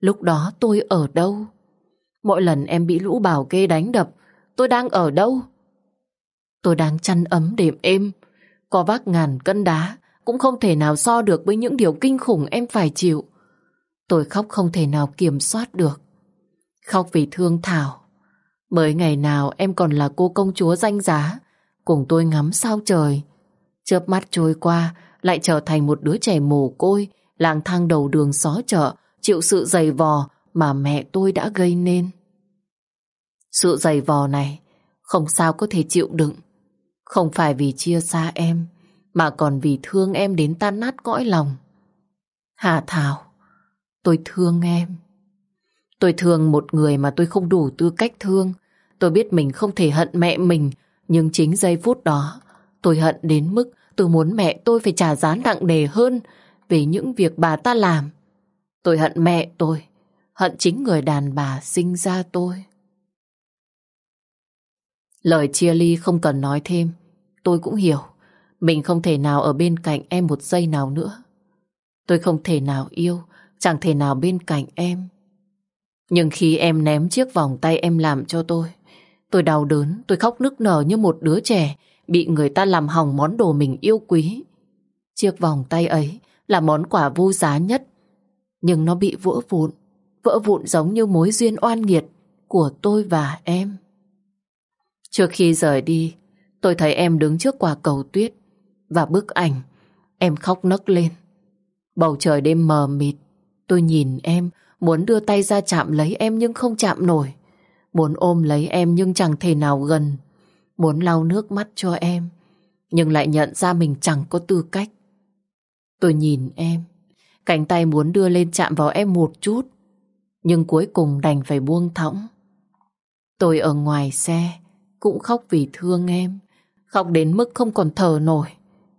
lúc đó tôi ở đâu? Mỗi lần em bị lũ bảo kê đánh đập, tôi đang ở đâu? Tôi đang chăn ấm đệm êm, có vác ngàn cân đá, cũng không thể nào so được với những điều kinh khủng em phải chịu. Tôi khóc không thể nào kiểm soát được. Khóc vì thương Thảo. Mới ngày nào em còn là cô công chúa danh giá, cùng tôi ngắm sao trời. Chớp mắt trôi qua, lại trở thành một đứa trẻ mồ côi, lang thang đầu đường xó chợ, chịu sự dày vò mà mẹ tôi đã gây nên. Sự dày vò này không sao có thể chịu đựng. Không phải vì chia xa em, mà còn vì thương em đến tan nát cõi lòng. Hà Thảo, tôi thương em. Tôi thương một người mà tôi không đủ tư cách thương. Tôi biết mình không thể hận mẹ mình, nhưng chính giây phút đó, tôi hận đến mức tôi muốn mẹ tôi phải trả giá nặng nề hơn về những việc bà ta làm. Tôi hận mẹ tôi, hận chính người đàn bà sinh ra tôi. Lời chia ly không cần nói thêm, tôi cũng hiểu. Mình không thể nào ở bên cạnh em một giây nào nữa. Tôi không thể nào yêu, chẳng thể nào bên cạnh em. Nhưng khi em ném chiếc vòng tay em làm cho tôi, tôi đau đớn, tôi khóc nức nở như một đứa trẻ bị người ta làm hỏng món đồ mình yêu quý. Chiếc vòng tay ấy là món quà vô giá nhất, nhưng nó bị vỡ vụn, vỡ vụn giống như mối duyên oan nghiệt của tôi và em. Trước khi rời đi, tôi thấy em đứng trước quả cầu tuyết và bức ảnh, em khóc nấc lên. Bầu trời đêm mờ mịt, tôi nhìn em, muốn đưa tay ra chạm lấy em nhưng không chạm nổi. Muốn ôm lấy em nhưng chẳng thể nào gần. Muốn lau nước mắt cho em, nhưng lại nhận ra mình chẳng có tư cách. Tôi nhìn em, cánh tay muốn đưa lên chạm vào em một chút, nhưng cuối cùng đành phải buông thõng. Tôi ở ngoài xe, cũng khóc vì thương em, khóc đến mức không còn thở nổi,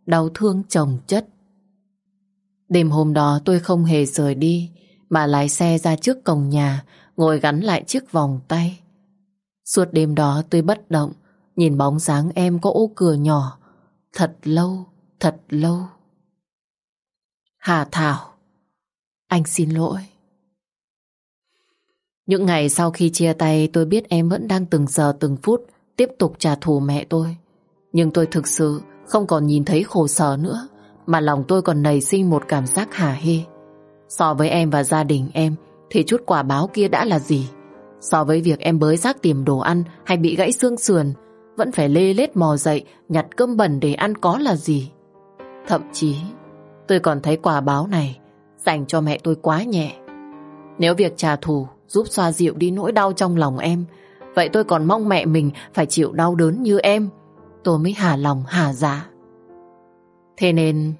đau thương chồng chất. Đêm hôm đó tôi không hề rời đi, mà lái xe ra trước cổng nhà, ngồi gắn lại chiếc vòng tay. Suốt đêm đó tôi bất động, nhìn bóng dáng em có ô cửa nhỏ, thật lâu, thật lâu. Hà Thảo, anh xin lỗi. Những ngày sau khi chia tay tôi biết em vẫn đang từng giờ từng phút tiếp tục trả thù mẹ tôi. Nhưng tôi thực sự không còn nhìn thấy khổ sở nữa mà lòng tôi còn nảy sinh một cảm giác hả hê. So với em và gia đình em thì chút quả báo kia đã là gì? So với việc em bới rác tìm đồ ăn hay bị gãy xương sườn vẫn phải lê lết mò dậy nhặt cơm bẩn để ăn có là gì? Thậm chí tôi còn thấy quả báo này, dành cho mẹ tôi quá nhẹ. Nếu việc trả thù giúp xoa dịu đi nỗi đau trong lòng em, Vậy tôi còn mong mẹ mình phải chịu đau đớn như em. Tôi mới hà lòng, hà dạ. Thế nên,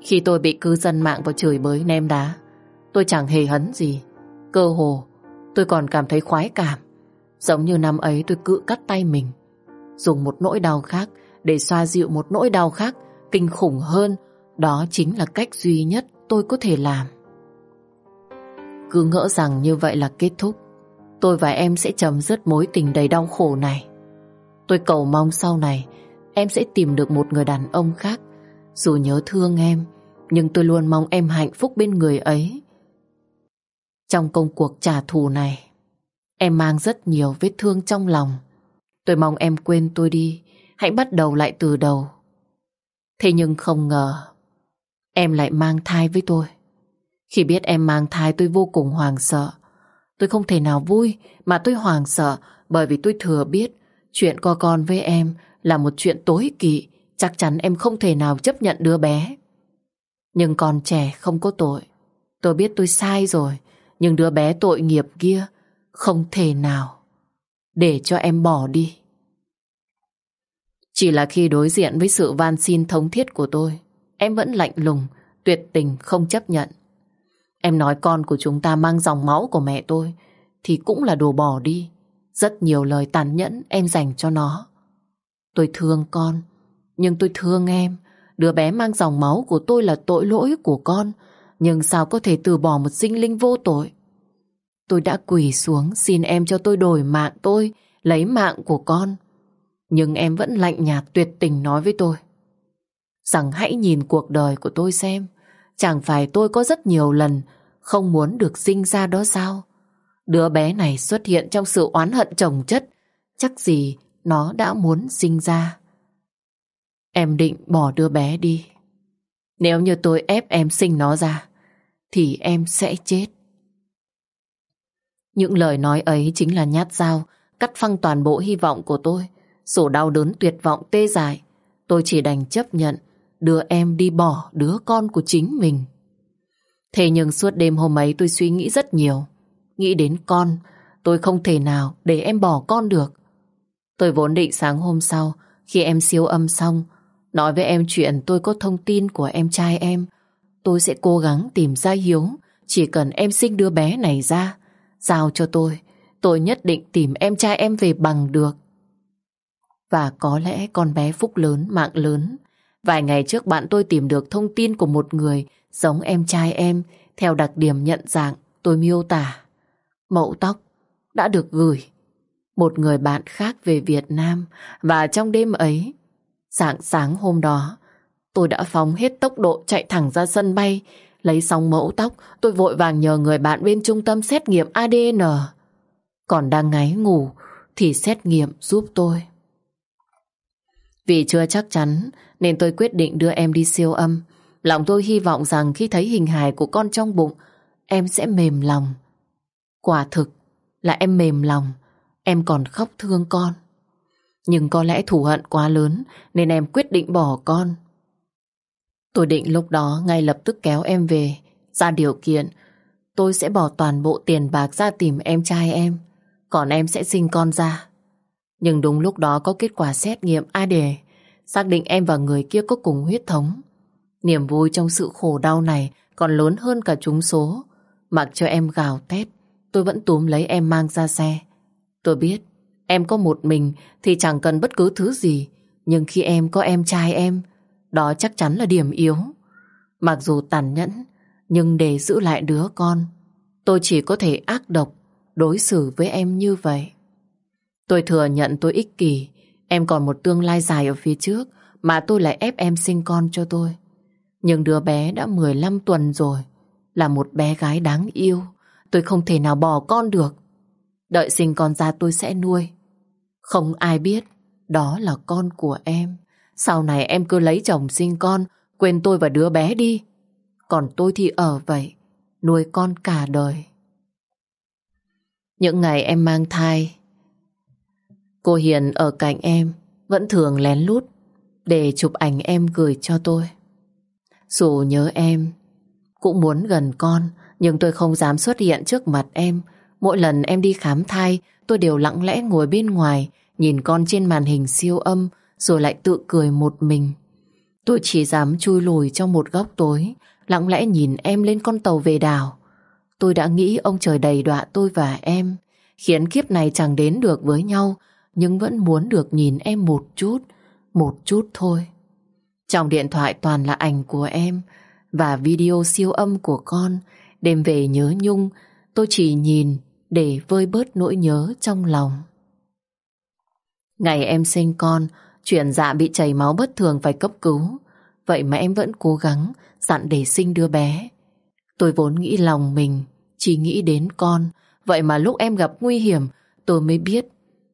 Khi tôi bị cư dân mạng vào chửi bới ném đá, Tôi chẳng hề hấn gì. Cơ hồ, Tôi còn cảm thấy khoái cảm. Giống như năm ấy tôi cự cắt tay mình, Dùng một nỗi đau khác Để xoa dịu một nỗi đau khác Kinh khủng hơn đó chính là cách duy nhất tôi có thể làm. Cứ ngỡ rằng như vậy là kết thúc, Tôi và em sẽ chấm dứt mối tình đầy đau khổ này. Tôi cầu mong sau này, Em sẽ tìm được một người đàn ông khác. Dù nhớ thương em, Nhưng tôi luôn mong em hạnh phúc bên người ấy. Trong công cuộc trả thù này, Em mang rất nhiều vết thương trong lòng. Tôi mong em quên tôi đi, Hãy bắt đầu lại từ đầu. Thế nhưng không ngờ Em lại mang thai với tôi Khi biết em mang thai tôi vô cùng hoàng sợ Tôi không thể nào vui mà tôi hoàng sợ bởi vì tôi thừa biết chuyện co con với em là một chuyện tối kỵ. Chắc chắn em không thể nào chấp nhận đứa bé. Nhưng con trẻ không có tội. Tôi biết tôi sai rồi. Nhưng đứa bé tội nghiệp kia không thể nào để cho em bỏ đi. Chỉ là khi đối diện với sự van xin thống thiết của tôi, em vẫn lạnh lùng, tuyệt tình không chấp nhận. Em nói con của chúng ta mang dòng máu của mẹ tôi thì cũng là đồ bỏ đi. Rất nhiều lời tàn nhẫn em dành cho nó. Tôi thương con, nhưng tôi thương em. Đứa bé mang dòng máu của tôi là tội lỗi của con. Nhưng sao có thể từ bỏ một sinh linh vô tội? Tôi đã quỳ xuống xin em cho tôi đổi mạng tôi, lấy mạng của con. Nhưng em vẫn lạnh nhạt tuyệt tình nói với tôi. Rằng hãy nhìn cuộc đời của tôi xem. Chẳng phải tôi có rất nhiều lần không muốn được sinh ra đó sao? Đứa bé này xuất hiện trong sự oán hận chồng chất. Chắc gì nó đã muốn sinh ra. Em định bỏ đứa bé đi. Nếu như tôi ép em sinh nó ra, thì em sẽ chết. Những lời nói ấy chính là nhát dao, cắt phăng toàn bộ hy vọng của tôi. Sổ đau đớn tuyệt vọng tê dại. Tôi chỉ đành chấp nhận đưa em đi bỏ đứa con của chính mình. Thế nhưng suốt đêm hôm ấy tôi suy nghĩ rất nhiều. Nghĩ đến con, tôi không thể nào để em bỏ con được. Tôi vốn định sáng hôm sau, khi em siêu âm xong, nói với em chuyện tôi có thông tin của em trai em. Tôi sẽ cố gắng tìm ra Hiếu, chỉ cần em sinh đứa bé này ra. Giao cho tôi, tôi nhất định tìm em trai em về bằng được. Và có lẽ con bé phúc lớn, mạng lớn. Vài ngày trước bạn tôi tìm được thông tin của một người giống em trai em theo đặc điểm nhận dạng tôi miêu tả. Mẫu tóc đã được gửi một người bạn khác về Việt Nam và trong đêm ấy, sáng sáng hôm đó, tôi đã phóng hết tốc độ chạy thẳng ra sân bay lấy xong mẫu tóc tôi vội vàng nhờ người bạn bên trung tâm xét nghiệm ADN. Còn đang ngáy ngủ thì xét nghiệm giúp tôi. Vì chưa chắc chắn nên tôi quyết định đưa em đi siêu âm. Lòng tôi hy vọng rằng khi thấy hình hài của con trong bụng em sẽ mềm lòng. Quả thực là em mềm lòng, em còn khóc thương con. Nhưng có lẽ thù hận quá lớn nên em quyết định bỏ con. Tôi định lúc đó ngay lập tức kéo em về, ra điều kiện tôi sẽ bỏ toàn bộ tiền bạc ra tìm em trai em, còn em sẽ sinh con ra. Nhưng đúng lúc đó có kết quả xét nghiệm ADN xác định em và người kia có cùng huyết thống. Niềm vui trong sự khổ đau này còn lớn hơn cả chúng số. Mặc cho em gào thét, tôi vẫn túm lấy em mang ra xe. Tôi biết, em có một mình thì chẳng cần bất cứ thứ gì. Nhưng khi em có em trai em, đó chắc chắn là điểm yếu. Mặc dù tàn nhẫn, nhưng để giữ lại đứa con, tôi chỉ có thể ác độc đối xử với em như vậy. Tôi thừa nhận tôi ích kỷ, em còn một tương lai dài ở phía trước mà tôi lại ép em sinh con cho tôi. Nhưng đứa bé đã 15 tuần rồi, là một bé gái đáng yêu. Tôi không thể nào bỏ con được. Đợi sinh con ra tôi sẽ nuôi. Không ai biết đó là con của em. Sau này em cứ lấy chồng sinh con, quên tôi và đứa bé đi. Còn tôi thì ở vậy, nuôi con cả đời. Những ngày em mang thai, cô Hiền ở cạnh em vẫn thường lén lút để chụp ảnh em gửi cho tôi. Dù nhớ em, cũng muốn gần con, nhưng tôi không dám xuất hiện trước mặt em. Mỗi lần em đi khám thai, tôi đều lặng lẽ ngồi bên ngoài, nhìn con trên màn hình siêu âm, rồi lại tự cười một mình. Tôi chỉ dám chui lùi trong một góc tối, lặng lẽ nhìn em lên con tàu về đảo. Tôi đã nghĩ ông trời đầy đọa tôi và em, khiến kiếp này chẳng đến được với nhau, nhưng vẫn muốn được nhìn em một chút, một chút thôi. Trong điện thoại toàn là ảnh của em và video siêu âm của con. Đêm về nhớ nhung, tôi chỉ nhìn để vơi bớt nỗi nhớ trong lòng. Ngày em sinh con, chuyển dạ bị chảy máu bất thường phải cấp cứu. Vậy mà em vẫn cố gắng dặn để sinh đứa bé. Tôi vốn nghĩ lòng mình chỉ nghĩ đến con. Vậy mà lúc em gặp nguy hiểm tôi mới biết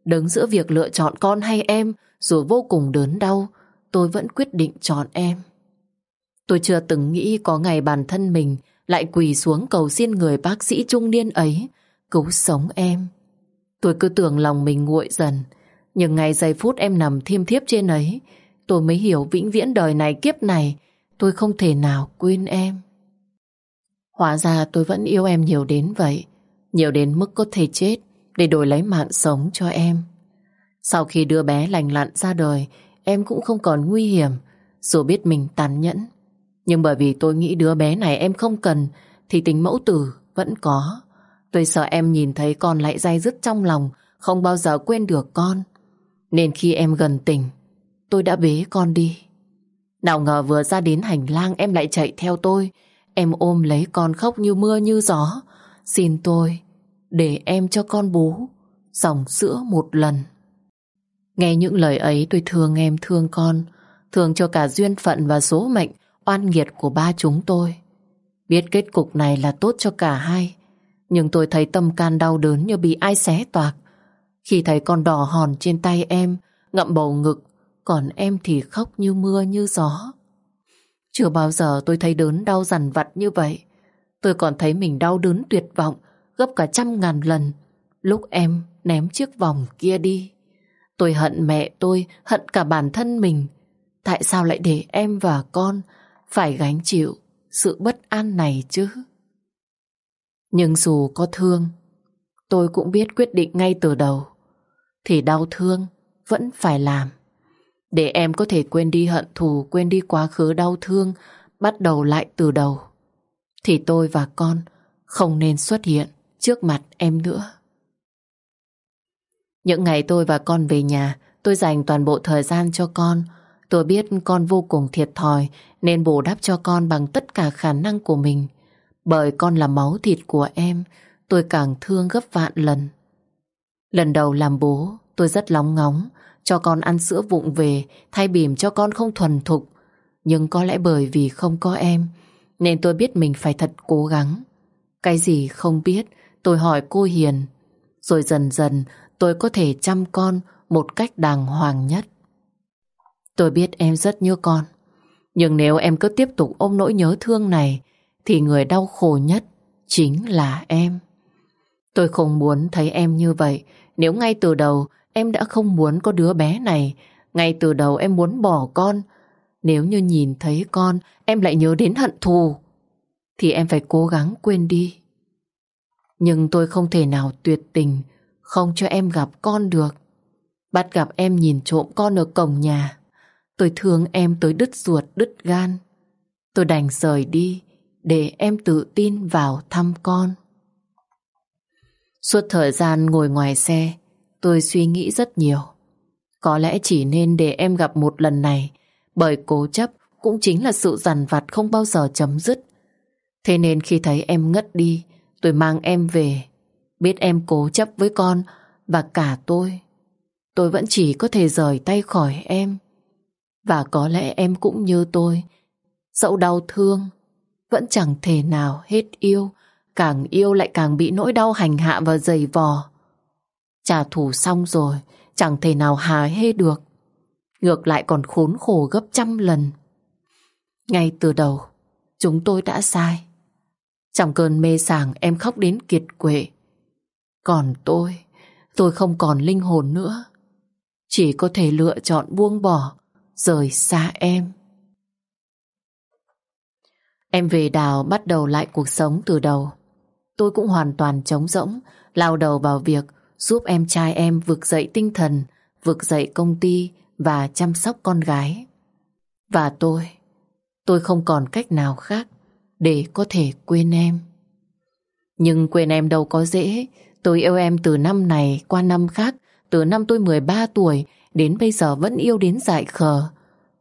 đứng giữa việc lựa chọn con hay em dù vô cùng đớn đau tôi vẫn quyết định chọn em. Tôi chưa từng nghĩ có ngày bản thân mình lại quỳ xuống cầu xin người bác sĩ trung niên ấy cứu sống em. Tôi cứ tưởng lòng mình nguội dần nhưng ngày giây phút em nằm thiêm thiếp trên ấy, tôi mới hiểu vĩnh viễn đời này kiếp này, tôi không thể nào quên em. Hóa ra tôi vẫn yêu em nhiều đến vậy, nhiều đến mức có thể chết để đổi lấy mạng sống cho em. Sau khi đưa bé lành lặn ra đời, em cũng không còn nguy hiểm, dù biết mình tàn nhẫn. Nhưng bởi vì tôi nghĩ đứa bé này em không cần, thì tính mẫu tử vẫn có. Tôi sợ em nhìn thấy con lại dai dứt trong lòng, không bao giờ quên được con. Nên khi em gần tỉnh, tôi đã bế con đi. Nào ngờ vừa ra đến hành lang em lại chạy theo tôi. Em ôm lấy con khóc như mưa như gió. Xin tôi, để em cho con bú, dòng sữa một lần. Nghe những lời ấy tôi thương em thương con, thương cho cả duyên phận và số mệnh oan nghiệt của ba chúng tôi. Biết kết cục này là tốt cho cả hai, nhưng tôi thấy tâm can đau đớn như bị ai xé toạc. Khi thấy con đỏ hòn trên tay em, ngậm bầu ngực, còn em thì khóc như mưa như gió. Chưa bao giờ tôi thấy đớn đau dằn vặt như vậy. Tôi còn thấy mình đau đớn tuyệt vọng gấp cả trăm ngàn lần lúc em ném chiếc vòng kia đi. Tôi hận mẹ tôi, hận cả bản thân mình. Tại sao lại để em và con phải gánh chịu sự bất an này chứ? Nhưng dù có thương, tôi cũng biết quyết định ngay từ đầu. Thì đau thương vẫn phải làm. Để em có thể quên đi hận thù, quên đi quá khứ đau thương, bắt đầu lại từ đầu. Thì tôi và con không nên xuất hiện trước mặt em nữa. Những ngày tôi và con về nhà, tôi dành toàn bộ thời gian cho con. Tôi biết con vô cùng thiệt thòi nên bù đắp cho con bằng tất cả khả năng của mình. Bởi con là máu thịt của em, tôi càng thương gấp vạn lần. Lần đầu làm bố, tôi rất lóng ngóng, cho con ăn sữa vụng về, thay bìm cho con không thuần thục. Nhưng có lẽ bởi vì không có em, nên tôi biết mình phải thật cố gắng. Cái gì không biết, tôi hỏi cô Hiền. Rồi dần dần tôi có thể chăm con một cách đàng hoàng nhất. Tôi biết em rất nhớ con. Nhưng nếu em cứ tiếp tục ôm nỗi nhớ thương này, thì người đau khổ nhất chính là em. Tôi không muốn thấy em như vậy. Nếu ngay từ đầu em đã không muốn có đứa bé này, ngay từ đầu em muốn bỏ con, nếu như nhìn thấy con em lại nhớ đến hận thù, thì em phải cố gắng quên đi. Nhưng tôi không thể nào tuyệt tình không cho em gặp con được. Bắt gặp em nhìn trộm con ở cổng nhà. Tôi thương em tới đứt ruột, đứt gan. Tôi đành rời đi để em tự tin vào thăm con. Suốt thời gian ngồi ngoài xe, tôi suy nghĩ rất nhiều. Có lẽ chỉ nên để em gặp một lần này, bởi cố chấp cũng chính là sự dằn vặt không bao giờ chấm dứt. Thế nên khi thấy em ngất đi, tôi mang em về Biết em cố chấp với con và cả tôi. Tôi vẫn chỉ có thể rời tay khỏi em. Và có lẽ em cũng như tôi. Dẫu đau thương, vẫn chẳng thể nào hết yêu. Càng yêu lại càng bị nỗi đau hành hạ và dày vò. Trả thù xong rồi, chẳng thể nào hà hê được. Ngược lại còn khốn khổ gấp trăm lần. Ngay từ đầu, chúng tôi đã sai. Trong cơn mê sảng em khóc đến kiệt quệ. Còn tôi, tôi không còn linh hồn nữa. Chỉ có thể lựa chọn buông bỏ, rời xa em. Em về đào bắt đầu lại cuộc sống từ đầu. Tôi cũng hoàn toàn trống rỗng, lao đầu vào việc giúp em trai em vực dậy tinh thần, vực dậy công ty và chăm sóc con gái. Và tôi, tôi không còn cách nào khác để có thể quên em. Nhưng quên em đâu có dễ, Tôi yêu em từ năm này qua năm khác, từ năm tôi 13 tuổi đến bây giờ vẫn yêu đến dại khờ.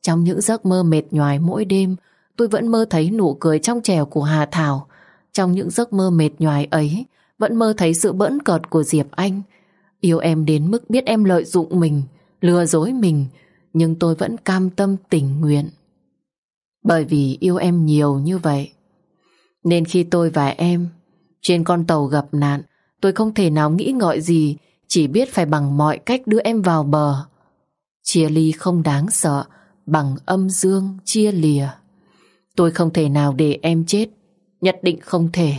Trong những giấc mơ mệt nhoài mỗi đêm, tôi vẫn mơ thấy nụ cười trong trẻo của Hà Thảo. Trong những giấc mơ mệt nhoài ấy, vẫn mơ thấy sự bỡn cợt của Diệp Anh. Yêu em đến mức biết em lợi dụng mình, lừa dối mình, nhưng tôi vẫn cam tâm tình nguyện. Bởi vì yêu em nhiều như vậy, nên khi tôi và em trên con tàu gặp nạn, Tôi không thể nào nghĩ ngợi gì, chỉ biết phải bằng mọi cách đưa em vào bờ. Chia ly không đáng sợ, bằng âm dương chia lìa. Tôi không thể nào để em chết, nhất định không thể.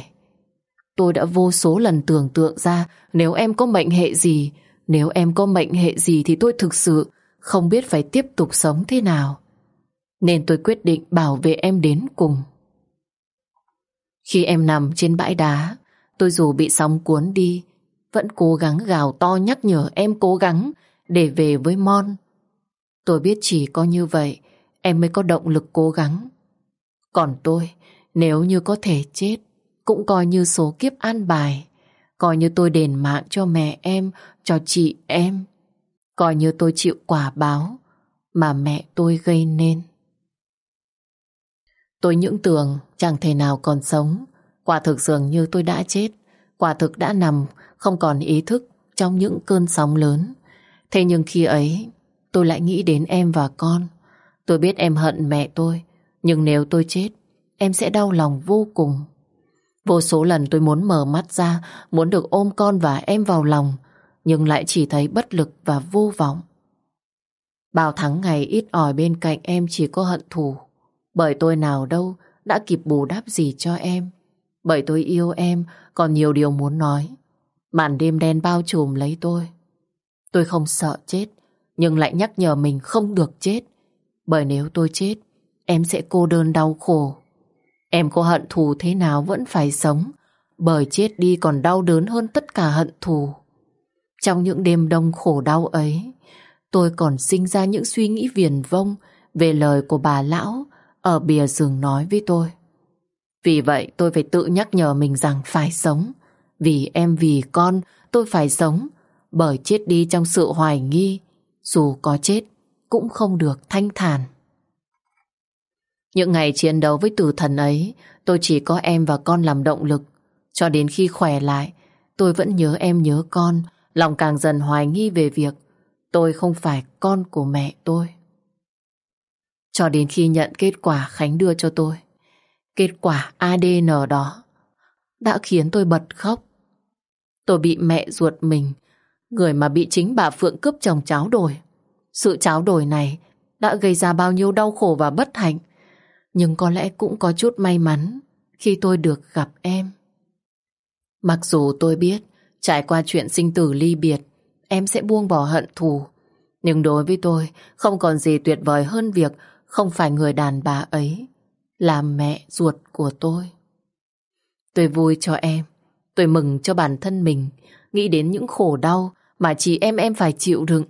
Tôi đã vô số lần tưởng tượng ra nếu em có mệnh hệ gì, nếu em có mệnh hệ gì thì tôi thực sự không biết phải tiếp tục sống thế nào. Nên tôi quyết định bảo vệ em đến cùng. Khi em nằm trên bãi đá, Tôi dù bị sóng cuốn đi, vẫn cố gắng gào to nhắc nhở em cố gắng để về với Mon. Tôi biết chỉ có như vậy em mới có động lực cố gắng. Còn tôi, nếu như có thể chết, cũng coi như số kiếp an bài. Coi như tôi đền mạng cho mẹ em, cho chị em. Coi như tôi chịu quả báo mà mẹ tôi gây nên. Tôi những tưởng chẳng thể nào còn sống. Quả thực dường như tôi đã chết. Quả thực đã nằm, không còn ý thức trong những cơn sóng lớn. Thế nhưng khi ấy, tôi lại nghĩ đến em và con. Tôi biết em hận mẹ tôi, nhưng nếu tôi chết, em sẽ đau lòng vô cùng. Vô số lần tôi muốn mở mắt ra, muốn được ôm con và em vào lòng, nhưng lại chỉ thấy bất lực và vô vọng. Bao tháng ngày ít ỏi bên cạnh em chỉ có hận thù. Bởi tôi nào đâu đã kịp bù đắp gì cho em. Bởi tôi yêu em, còn nhiều điều muốn nói. Màn đêm đen bao trùm lấy tôi. Tôi không sợ chết, nhưng lại nhắc nhở mình không được chết. Bởi nếu tôi chết, em sẽ cô đơn đau khổ. Em có hận thù thế nào vẫn phải sống, bởi chết đi còn đau đớn hơn tất cả hận thù. Trong những đêm đông khổ đau ấy, tôi còn sinh ra những suy nghĩ viền vông về lời của bà lão ở bìa rừng nói với tôi. Vì vậy tôi phải tự nhắc nhở mình rằng phải sống. Vì em vì con, tôi phải sống. Bởi chết đi trong sự hoài nghi. Dù có chết cũng không được thanh thản. Những ngày chiến đấu với tử thần ấy, tôi chỉ có em và con làm động lực. Cho đến khi khỏe lại, tôi vẫn nhớ em nhớ con. Lòng càng dần hoài nghi về việc tôi không phải con của mẹ tôi. Cho đến khi nhận kết quả Khánh đưa cho tôi. Kết quả ADN đó đã khiến tôi bật khóc. Tôi bị mẹ ruột mình, người mà bị chính bà Phượng cướp chồng cháo đổi. Sự cháo đổi này đã gây ra bao nhiêu đau khổ và bất hạnh. Nhưng có lẽ cũng có chút may mắn khi tôi được gặp em. Mặc dù tôi biết trải qua chuyện sinh tử ly biệt, em sẽ buông bỏ hận thù. Nhưng đối với tôi, không còn gì tuyệt vời hơn việc không phải người đàn bà ấy là mẹ ruột của tôi. Tôi vui cho em, tôi mừng cho bản thân mình, nghĩ đến những khổ đau mà chỉ em em phải chịu đựng.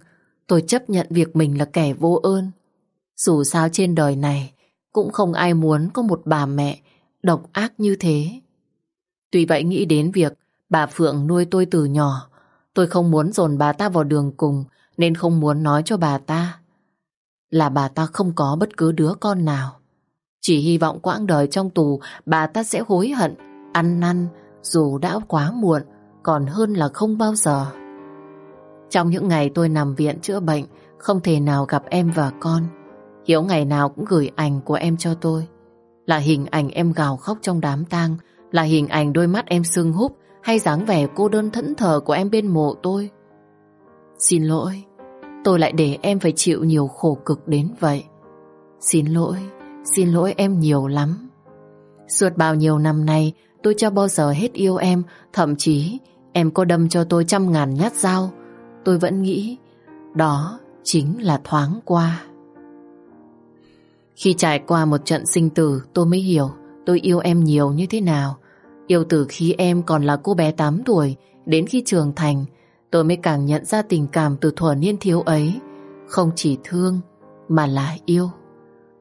Tôi chấp nhận việc mình là kẻ vô ơn. Dù sao trên đời này cũng không ai muốn có một bà mẹ độc ác như thế. Tuy vậy nghĩ đến việc bà Phượng nuôi tôi từ nhỏ, tôi không muốn dồn bà ta vào đường cùng nên không muốn nói cho bà ta là bà ta không có bất cứ đứa con nào. Chỉ hy vọng quãng đời trong tù bà ta sẽ hối hận, ăn năn dù đã quá muộn, còn hơn là không bao giờ. Trong những ngày tôi nằm viện chữa bệnh, không thể nào gặp em và con. Hiếu ngày nào cũng gửi ảnh của em cho tôi. Là hình ảnh em gào khóc trong đám tang, là hình ảnh đôi mắt em sưng húp hay dáng vẻ cô đơn thẫn thờ của em bên mộ tôi. Xin lỗi, tôi lại để em phải chịu nhiều khổ cực đến vậy. Xin lỗi, xin lỗi em nhiều lắm. Suốt bao nhiêu năm nay, tôi chưa bao giờ hết yêu em, thậm chí em có đâm cho tôi trăm ngàn nhát dao. Tôi vẫn nghĩ đó chính là thoáng qua. Khi trải qua một trận sinh tử, tôi mới hiểu tôi yêu em nhiều như thế nào. Yêu từ khi em còn là cô bé 8 tuổi, đến khi trưởng thành, tôi mới càng nhận ra tình cảm từ thuở niên thiếu ấy không chỉ thương mà là yêu.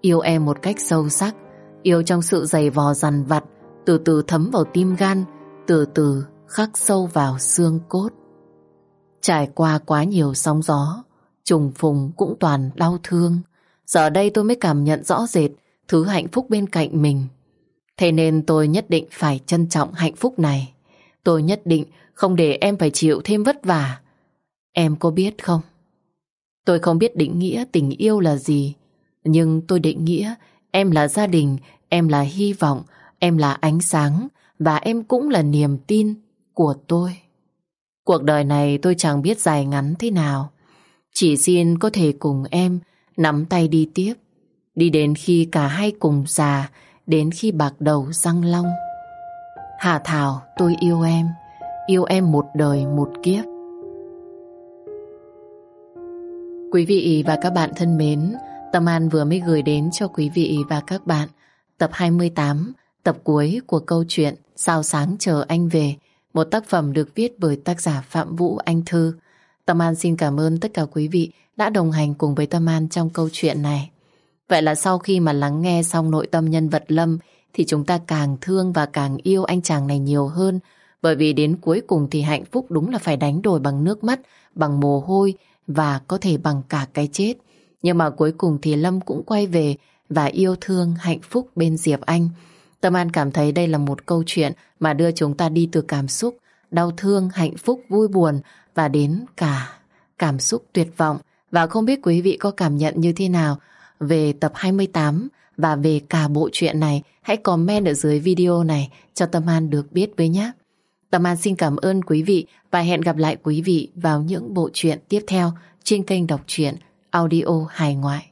Yêu em một cách sâu sắc, yêu trong sự dày vò dằn vặt, từ từ thấm vào tim gan, từ từ khắc sâu vào xương cốt. Trải qua quá nhiều sóng gió, trùng phùng cũng toàn đau thương. Giờ đây tôi mới cảm nhận rõ rệt thứ hạnh phúc bên cạnh mình. Thế nên tôi nhất định phải trân trọng hạnh phúc này. Tôi nhất định không để em phải chịu thêm vất vả. Em có biết không? Tôi không biết định nghĩa tình yêu là gì, nhưng tôi định nghĩa em là gia đình, em là hy vọng, em là ánh sáng và em cũng là niềm tin của tôi. Cuộc đời này tôi chẳng biết dài ngắn thế nào. Chỉ xin có thể cùng em nắm tay đi tiếp. Đi đến khi cả hai cùng già, đến khi bạc đầu răng long. Hà Thảo, tôi yêu em. Yêu em một đời một kiếp. Quý vị và các bạn thân mến, Tâm An vừa mới gửi đến cho quý vị và các bạn tập 28, tập cuối của câu chuyện Sao sáng chờ anh về, một tác phẩm được viết bởi tác giả Phạm Vũ Anh Thư. Tâm An xin cảm ơn tất cả quý vị đã đồng hành cùng với Tâm An trong câu chuyện này. Vậy là sau khi mà lắng nghe xong nội tâm nhân vật Lâm thì chúng ta càng thương và càng yêu anh chàng này nhiều hơn. Bởi vì đến cuối cùng thì hạnh phúc đúng là phải đánh đổi bằng nước mắt, bằng mồ hôi và có thể bằng cả cái chết. Nhưng mà cuối cùng thì Lâm cũng quay về và yêu thương hạnh phúc bên Diệp Anh. Tâm An cảm thấy đây là một câu chuyện mà đưa chúng ta đi từ cảm xúc, đau thương, hạnh phúc, vui buồn và đến cả cảm xúc tuyệt vọng. Và không biết quý vị có cảm nhận như thế nào về tập 28 và về cả bộ truyện này. Hãy comment ở dưới video này cho Tâm An được biết với nhé. Tâm An xin cảm ơn quý vị và hẹn gặp lại quý vị vào những bộ truyện tiếp theo trên kênh đọc truyện audio hài ngoại.